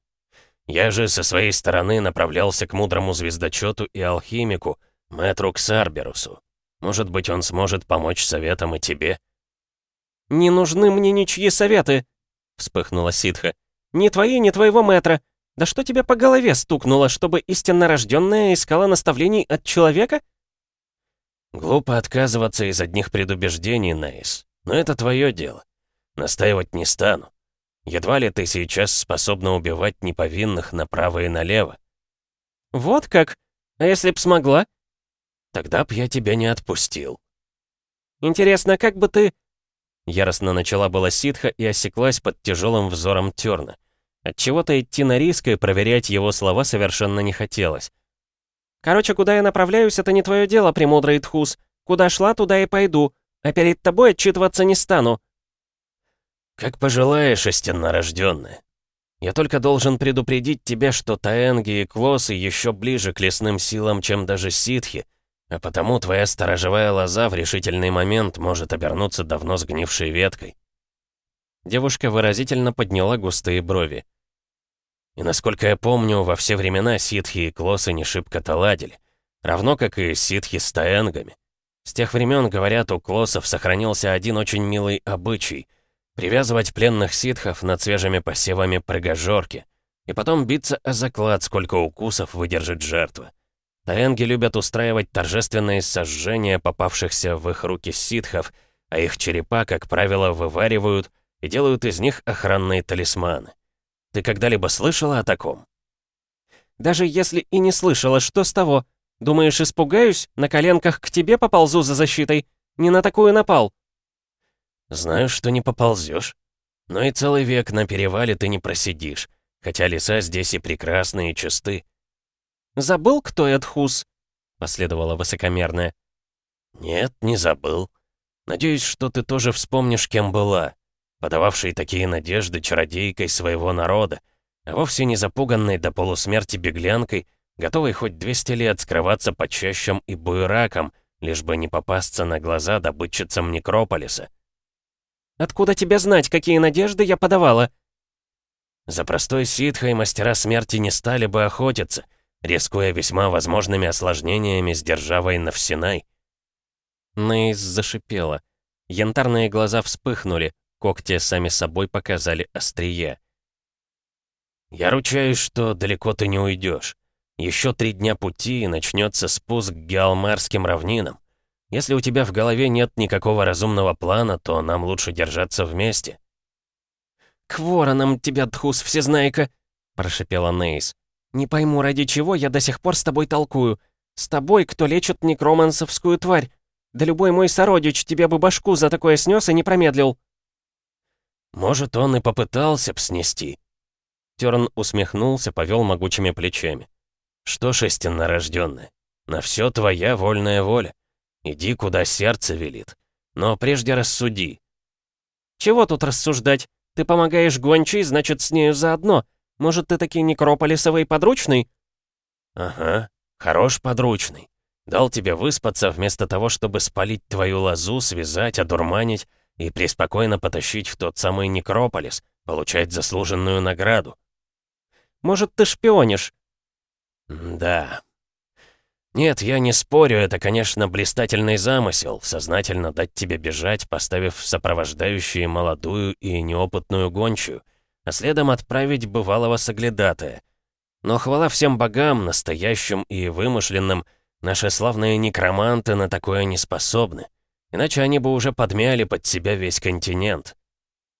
Я же со своей стороны направлялся к мудрому звездочету и алхимику, мэтру Ксарберусу. Может быть, он сможет помочь советам и тебе?» «Не нужны мне ничьи советы!» — вспыхнула ситха. «Ни твои, ни твоего мэтра. Да что тебе по голове стукнуло, чтобы истинно рожденная искала наставлений от человека? Глупо отказываться из одних предубеждений, Нейс. Но это твое дело. Настаивать не стану. Едва ли ты сейчас способна убивать неповинных направо и налево. Вот как? А если б смогла? Тогда б я тебя не отпустил. Интересно, как бы ты... Яростно начала была ситха и осеклась под тяжелым взором Терна. Отчего-то идти на риск и проверять его слова совершенно не хотелось. «Короче, куда я направляюсь, это не твое дело, премудрый Тхус. Куда шла, туда и пойду. А перед тобой отчитываться не стану». «Как пожелаешь, истинно рожденная. Я только должен предупредить тебя, что таэнги и клосы еще ближе к лесным силам, чем даже ситхи, а потому твоя сторожевая лоза в решительный момент может обернуться давно сгнившей веткой». Девушка выразительно подняла густые брови. И насколько я помню, во все времена ситхи и клосы не шибко-то ладили, равно как и ситхи с таэнгами. С тех времен, говорят, у клосов сохранился один очень милый обычай — Привязывать пленных ситхов над свежими посевами прыгожорки. И потом биться о заклад, сколько укусов выдержит жертва. Таэнги любят устраивать торжественные сожжения попавшихся в их руки ситхов, а их черепа, как правило, вываривают и делают из них охранные талисманы. Ты когда-либо слышала о таком? Даже если и не слышала, что с того? Думаешь, испугаюсь? На коленках к тебе поползу за защитой? Не на такую напал. Знаю, что не поползешь. Но и целый век на перевале ты не просидишь, хотя леса здесь и прекрасные, и чисты. «Забыл, кто Эдхус?» — последовала высокомерная. «Нет, не забыл. Надеюсь, что ты тоже вспомнишь, кем была, подававшей такие надежды чародейкой своего народа, а вовсе не запуганной до полусмерти беглянкой, готовой хоть 200 лет скрываться под чащам и буераком, лишь бы не попасться на глаза добытчицам Некрополиса. Откуда тебе знать, какие надежды я подавала?» За простой ситхой мастера смерти не стали бы охотиться, рискуя весьма возможными осложнениями с державой Навсинай. Нейс зашипела. Янтарные глаза вспыхнули, когти сами собой показали острие. «Я ручаюсь, что далеко ты не уйдешь. Еще три дня пути, и начнется спуск к Геалмарским равнинам. Если у тебя в голове нет никакого разумного плана, то нам лучше держаться вместе». «К воронам тебя, Тхус, всезнайка!» — прошипела Нейс. «Не пойму, ради чего я до сих пор с тобой толкую. С тобой, кто лечит некромансовскую тварь. Да любой мой сородич тебе бы башку за такое снес и не промедлил». «Может, он и попытался б снести». Терн усмехнулся, повел могучими плечами. «Что рожденная, на все твоя вольная воля. Иди, куда сердце велит. Но прежде рассуди. Чего тут рассуждать? Ты помогаешь гончей, значит, с нею заодно. Может, ты таки некрополисовый подручный? Ага, хорош подручный. Дал тебе выспаться вместо того, чтобы спалить твою лозу, связать, одурманить и преспокойно потащить в тот самый некрополис, получать заслуженную награду. Может, ты шпионишь? Да, «Нет, я не спорю, это, конечно, блистательный замысел, сознательно дать тебе бежать, поставив в сопровождающие молодую и неопытную гончую, а следом отправить бывалого соглядатая. Но хвала всем богам, настоящим и вымышленным, наши славные некроманты на такое не способны, иначе они бы уже подмяли под себя весь континент».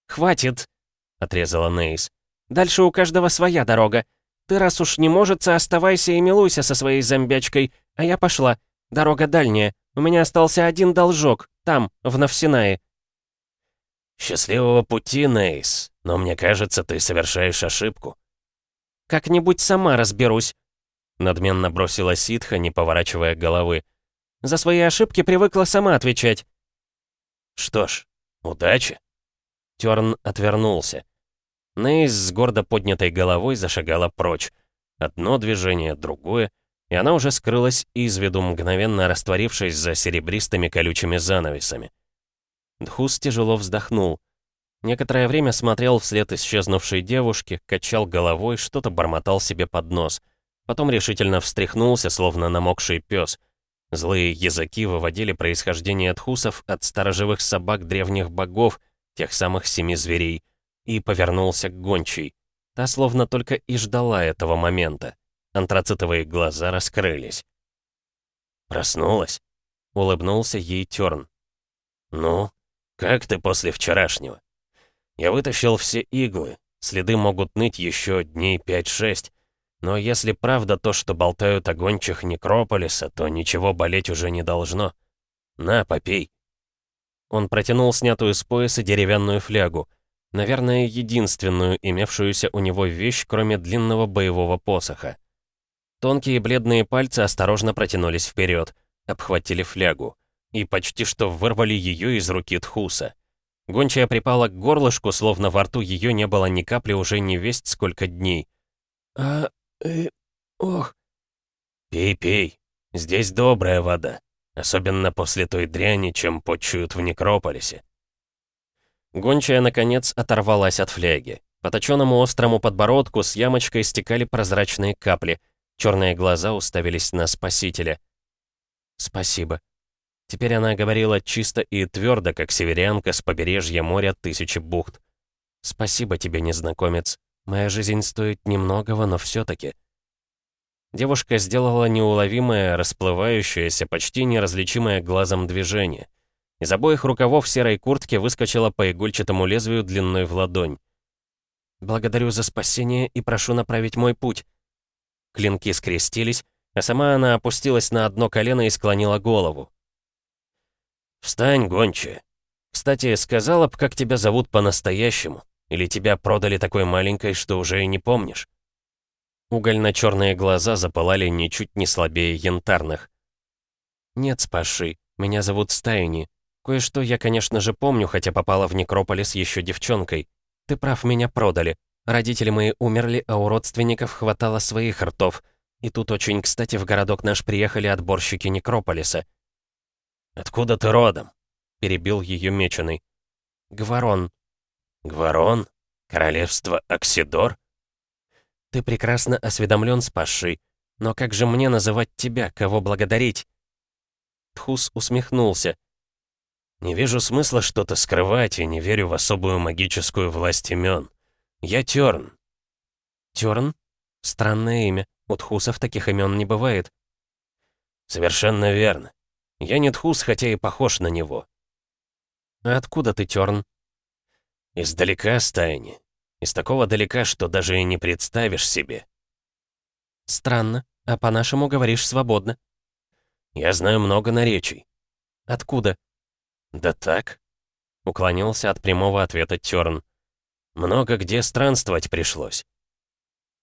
«Хватит!» — отрезала Нейс. «Дальше у каждого своя дорога. Ты раз уж не можется, оставайся и милуйся со своей зомбячкой, а я пошла. Дорога дальняя. У меня остался один должок, там, в Навсинае». «Счастливого пути, Нейс, но мне кажется, ты совершаешь ошибку». «Как-нибудь сама разберусь», — надменно бросила ситха, не поворачивая головы. «За свои ошибки привыкла сама отвечать». «Что ж, удачи». Терн отвернулся. Нейс с гордо поднятой головой зашагала прочь. Одно движение, другое, и она уже скрылась из виду, мгновенно растворившись за серебристыми колючими занавесами. Дхус тяжело вздохнул. Некоторое время смотрел вслед исчезнувшей девушки, качал головой, что-то бормотал себе под нос. Потом решительно встряхнулся, словно намокший пес. Злые языки выводили происхождение дхусов от сторожевых собак древних богов, тех самых семи зверей — и повернулся к гончей. Та словно только и ждала этого момента. Антрацитовые глаза раскрылись. «Проснулась?» — улыбнулся ей Тёрн. «Ну, как ты после вчерашнего?» «Я вытащил все иглы, следы могут ныть еще дней 5-6, но если правда то, что болтают о гончих Некрополиса, то ничего болеть уже не должно. На, попей». Он протянул снятую с пояса деревянную флягу, наверное, единственную имевшуюся у него вещь, кроме длинного боевого посоха. Тонкие бледные пальцы осторожно протянулись вперед, обхватили флягу и почти что вырвали ее из руки Тхуса. Гончая припала к горлышку, словно во рту ее не было ни капли уже не весть сколько дней. «А «Э, ох...» «Пей, пей. Здесь добрая вода. Особенно после той дряни, чем почуют в Некрополисе». Гончая, наконец, оторвалась от фляги. По точенному острому подбородку с ямочкой стекали прозрачные капли. Черные глаза уставились на спасителя. «Спасибо». Теперь она говорила чисто и твердо, как северянка с побережья моря тысячи бухт. «Спасибо тебе, незнакомец. Моя жизнь стоит немногого, но все-таки. Девушка сделала неуловимое, расплывающееся, почти неразличимое глазом движение. Из обоих рукавов серой куртки выскочила по игольчатому лезвию длиной в ладонь. «Благодарю за спасение и прошу направить мой путь». Клинки скрестились, а сама она опустилась на одно колено и склонила голову. «Встань, гончая. Кстати, сказала б, как тебя зовут по-настоящему». Или тебя продали такой маленькой, что уже и не помнишь?» Угольно-черные глаза запылали ничуть не слабее янтарных. «Нет, спасший, меня зовут Стайни. Кое-что я, конечно же, помню, хотя попала в Некрополис еще девчонкой. Ты прав, меня продали. Родители мои умерли, а у родственников хватало своих ртов. И тут очень кстати в городок наш приехали отборщики Некрополиса». «Откуда ты родом?» — перебил ее меченый. «Гварон, Гварон? Королевство Оксидор? Ты прекрасно осведомлен, спасший. Но как же мне называть тебя, кого благодарить? Тхус усмехнулся. Не вижу смысла что-то скрывать и не верю в особую магическую власть имен. Я Тёрн. Тёрн? Странное имя. У Тхусов таких имен не бывает. Совершенно верно. Я не Тхус, хотя и похож на него. А откуда ты, Тёрн? Издалека, стайни. Из такого далека, что даже и не представишь себе. Странно. А по-нашему говоришь свободно. Я знаю много наречий. Откуда? Да так. Уклонился от прямого ответа Тёрн. Много где странствовать пришлось.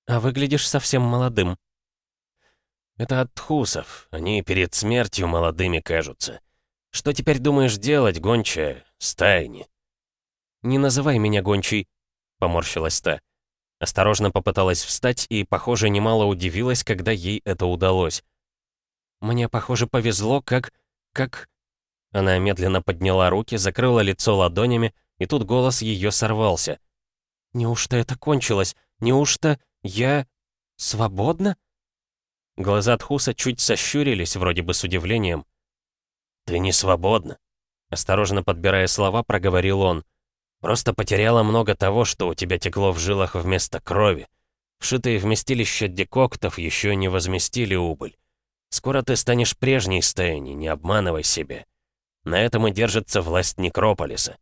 А выглядишь совсем молодым. Это от тхусов. Они перед смертью молодыми кажутся. Что теперь думаешь делать, гончая, стайни? «Не называй меня гончей», — поморщилась та. Осторожно попыталась встать и, похоже, немало удивилась, когда ей это удалось. «Мне, похоже, повезло, как... как...» Она медленно подняла руки, закрыла лицо ладонями, и тут голос ее сорвался. «Неужто это кончилось? Неужто я... свободна?» Глаза Тхуса чуть сощурились, вроде бы с удивлением. «Ты не свободна», — осторожно подбирая слова, проговорил он. Просто потеряла много того, что у тебя текло в жилах вместо крови. Вшитые вместилища декоктов еще не возместили убыль. Скоро ты станешь прежней Стейни, не обманывай себя. На этом и держится власть Некрополиса.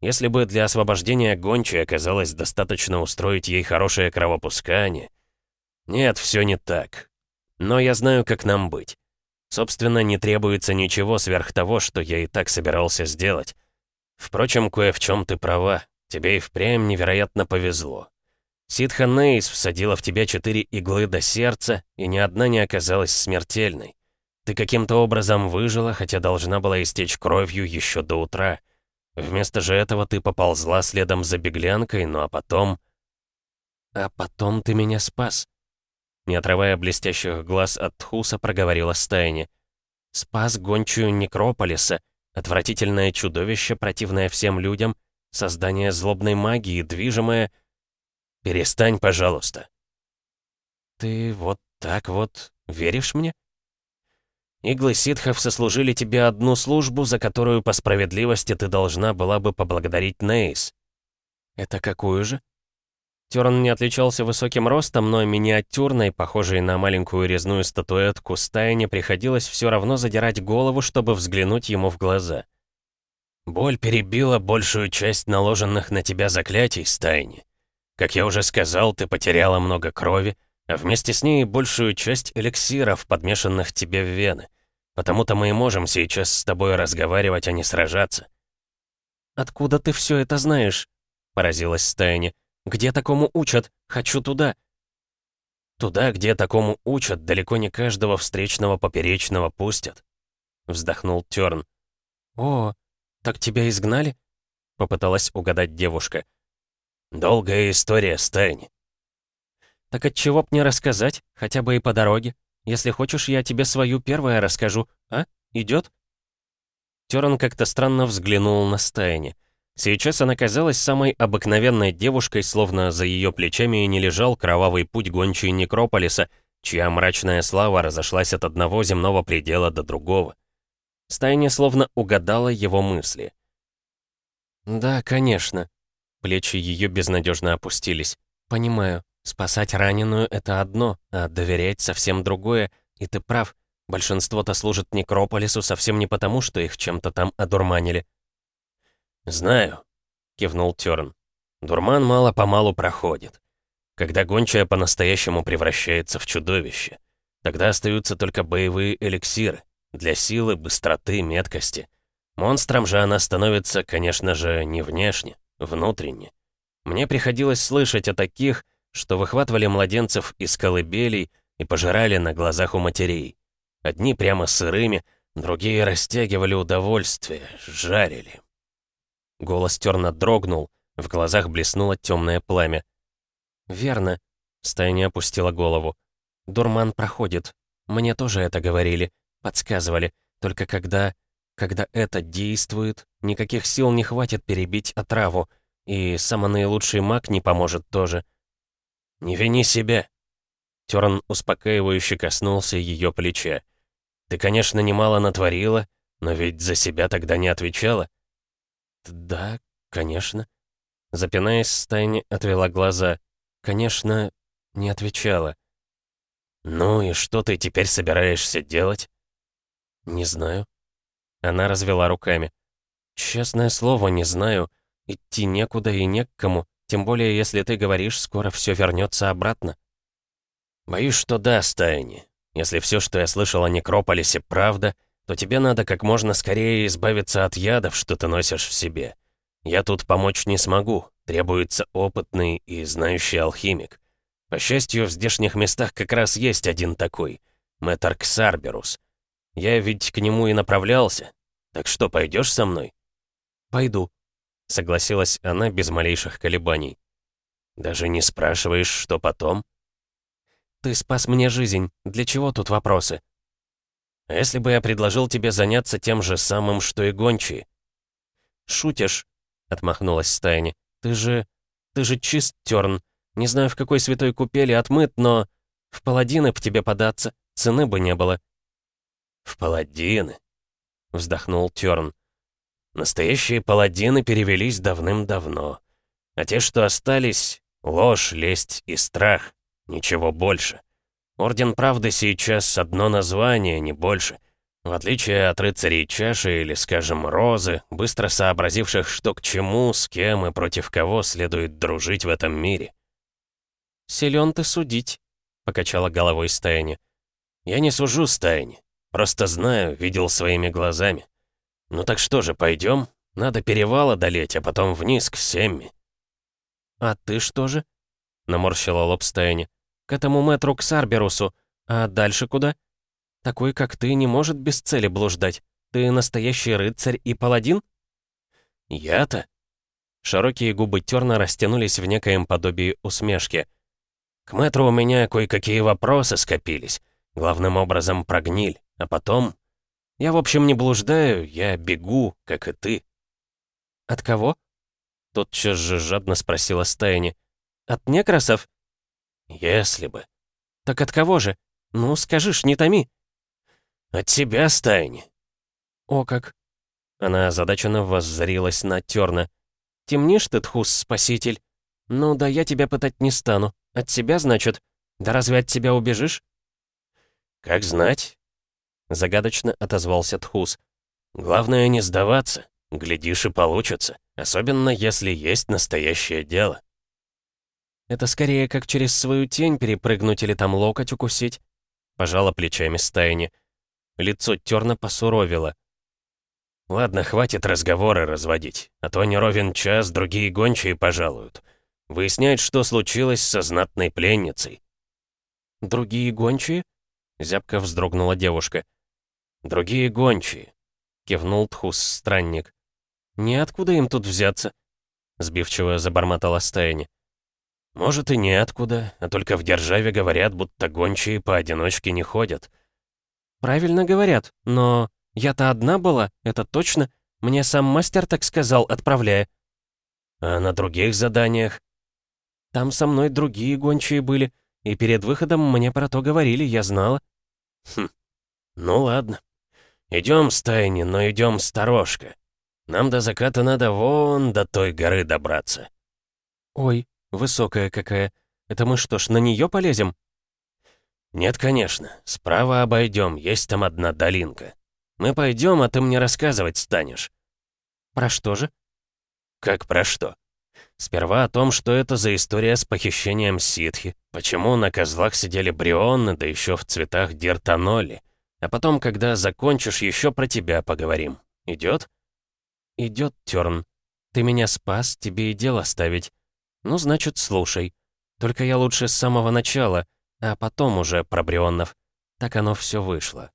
Если бы для освобождения гончей оказалось достаточно устроить ей хорошее кровопускание... Нет, все не так. Но я знаю, как нам быть. Собственно, не требуется ничего сверх того, что я и так собирался сделать. Впрочем, кое в чем ты права. Тебе и впрямь невероятно повезло. Ситха Нейс всадила в тебя четыре иглы до сердца, и ни одна не оказалась смертельной. Ты каким-то образом выжила, хотя должна была истечь кровью еще до утра. Вместо же этого ты поползла следом за беглянкой, ну а потом... «А потом ты меня спас», — не отрывая блестящих глаз от Тхуса, проговорила Стайни. «Спас гончую Некрополиса, Отвратительное чудовище, противное всем людям, создание злобной магии, движимое... Перестань, пожалуйста. Ты вот так вот веришь мне? Иглы ситхов сослужили тебе одну службу, за которую по справедливости ты должна была бы поблагодарить Нейс. Это какую же? Терн не отличался высоким ростом, но миниатюрной, похожей на маленькую резную статуэтку, стайне приходилось все равно задирать голову, чтобы взглянуть ему в глаза. «Боль перебила большую часть наложенных на тебя заклятий, стайни. Как я уже сказал, ты потеряла много крови, а вместе с ней большую часть эликсиров, подмешанных тебе в вены. Потому-то мы и можем сейчас с тобой разговаривать, а не сражаться». «Откуда ты все это знаешь?» — поразилась Стайни. «Где такому учат? Хочу туда!» «Туда, где такому учат, далеко не каждого встречного поперечного пустят», — вздохнул Тёрн. «О, так тебя изгнали?» — попыталась угадать девушка. «Долгая история, Стайни». «Так от чего б не рассказать, хотя бы и по дороге? Если хочешь, я тебе свою первое расскажу, а? Идет?» Терн как-то странно взглянул на Стайни. Сейчас она казалась самой обыкновенной девушкой, словно за ее плечами и не лежал кровавый путь гончей Некрополиса, чья мрачная слава разошлась от одного земного предела до другого. Стайня словно угадала его мысли. «Да, конечно». Плечи ее безнадежно опустились. «Понимаю, спасать раненую — это одно, а доверять совсем другое, и ты прав. Большинство-то служит Некрополису совсем не потому, что их чем-то там одурманили. «Знаю», — кивнул Тёрн. «Дурман мало-помалу проходит. Когда гончая по-настоящему превращается в чудовище, тогда остаются только боевые эликсиры для силы, быстроты, меткости. Монстром же она становится, конечно же, не внешне, внутренне. Мне приходилось слышать о таких, что выхватывали младенцев из колыбелей и пожирали на глазах у матерей. Одни прямо сырыми, другие растягивали удовольствие, жарили. Голос Терна дрогнул, в глазах блеснуло темное пламя. «Верно», — Стайня опустила голову. «Дурман проходит. Мне тоже это говорили, подсказывали. Только когда... когда это действует, никаких сил не хватит перебить отраву, и самый наилучший маг не поможет тоже». «Не вини себя!» Терн успокаивающе коснулся ее плеча. «Ты, конечно, немало натворила, но ведь за себя тогда не отвечала». «Да, конечно». Запинаясь, Стайни отвела глаза. «Конечно, не отвечала». «Ну и что ты теперь собираешься делать?» «Не знаю». Она развела руками. «Честное слово, не знаю. Идти некуда и не к кому, тем более, если ты говоришь, скоро все вернется обратно». «Боюсь, что да, Стайни. Если все, что я слышал о Некрополисе, правда, то тебе надо как можно скорее избавиться от ядов, что ты носишь в себе. Я тут помочь не смогу, требуется опытный и знающий алхимик. По счастью, в здешних местах как раз есть один такой, мэтр Ксарберус. Я ведь к нему и направлялся. Так что, пойдешь со мной? Пойду, согласилась она без малейших колебаний. Даже не спрашиваешь, что потом? Ты спас мне жизнь, для чего тут вопросы? А если бы я предложил тебе заняться тем же самым, что и гончие?» «Шутишь?» — отмахнулась Стайни. «Ты же... ты же чист, Терн. Не знаю, в какой святой купели отмыт, но... В паладины б тебе податься, цены бы не было». «В паладины?» — вздохнул Терн. «Настоящие паладины перевелись давным-давно. А те, что остались — ложь, лесть и страх. Ничего больше. Орден Правды сейчас одно название, не больше. В отличие от рыцарей чаши или, скажем, розы, быстро сообразивших, что к чему, с кем и против кого следует дружить в этом мире. «Силен ты судить», — покачала головой Стайни. «Я не сужу Стайни, просто знаю, видел своими глазами. Ну так что же, пойдем? Надо перевал одолеть, а потом вниз, к Семми». «А ты что же?» — наморщила лоб Стайни к этому мэтру Ксарберусу. А дальше куда? Такой, как ты, не может без цели блуждать. Ты настоящий рыцарь и паладин? Я-то? Широкие губы Терна растянулись в некоем подобии усмешки. К мэтру у меня кое-какие вопросы скопились. Главным образом про гниль. А потом... Я, в общем, не блуждаю, я бегу, как и ты. От кого? Тотчас же жадно спросила Стайни. От некрасов? «Если бы». «Так от кого же? Ну, скажишь, не томи». «От тебя, Стайни». «О как». Она озадаченно воззрилась на Терна. «Темнишь ты, Тхус, спаситель? «Ну да я тебя пытать не стану. От себя, значит? Да разве от тебя убежишь?» «Как знать?» Загадочно отозвался Тхус. «Главное не сдаваться. Глядишь и получится. Особенно, если есть настоящее дело». «Это скорее как через свою тень перепрыгнуть или там локоть укусить», пожала плечами Стайни. Лицо терно посуровило. «Ладно, хватит разговоры разводить, а то не ровен час другие гончие пожалуют. Выяснять, что случилось со знатной пленницей». «Другие гончие?» Зябко вздрогнула девушка. «Другие гончие», — кивнул Тхус-странник. «Ниоткуда им тут взяться?» Сбивчиво забормотала Стайни. «Может и неоткуда, а только в державе говорят, будто гончие поодиночке не ходят». «Правильно говорят, но я-то одна была, это точно. Мне сам мастер так сказал, отправляя». «А на других заданиях?» «Там со мной другие гончие были, и перед выходом мне про то говорили, я знала». «Хм, ну ладно. Идем, стайни, но идем сторожка. Нам до заката надо вон до той горы добраться». «Ой, Высокая какая. Это мы что ж, на нее полезем? Нет, конечно. Справа обойдем, есть там одна долинка. Мы пойдем, а ты мне рассказывать станешь. Про что же? Как про что? Сперва о том, что это за история с похищением ситхи, почему на козлах сидели брионы, да еще в цветах диртаноли. А потом, когда закончишь, еще про тебя поговорим. Идет? Идет, Терн. Ты меня спас, тебе и дело ставить. «Ну, значит, слушай. Только я лучше с самого начала, а потом уже про Брионов. Так оно все вышло».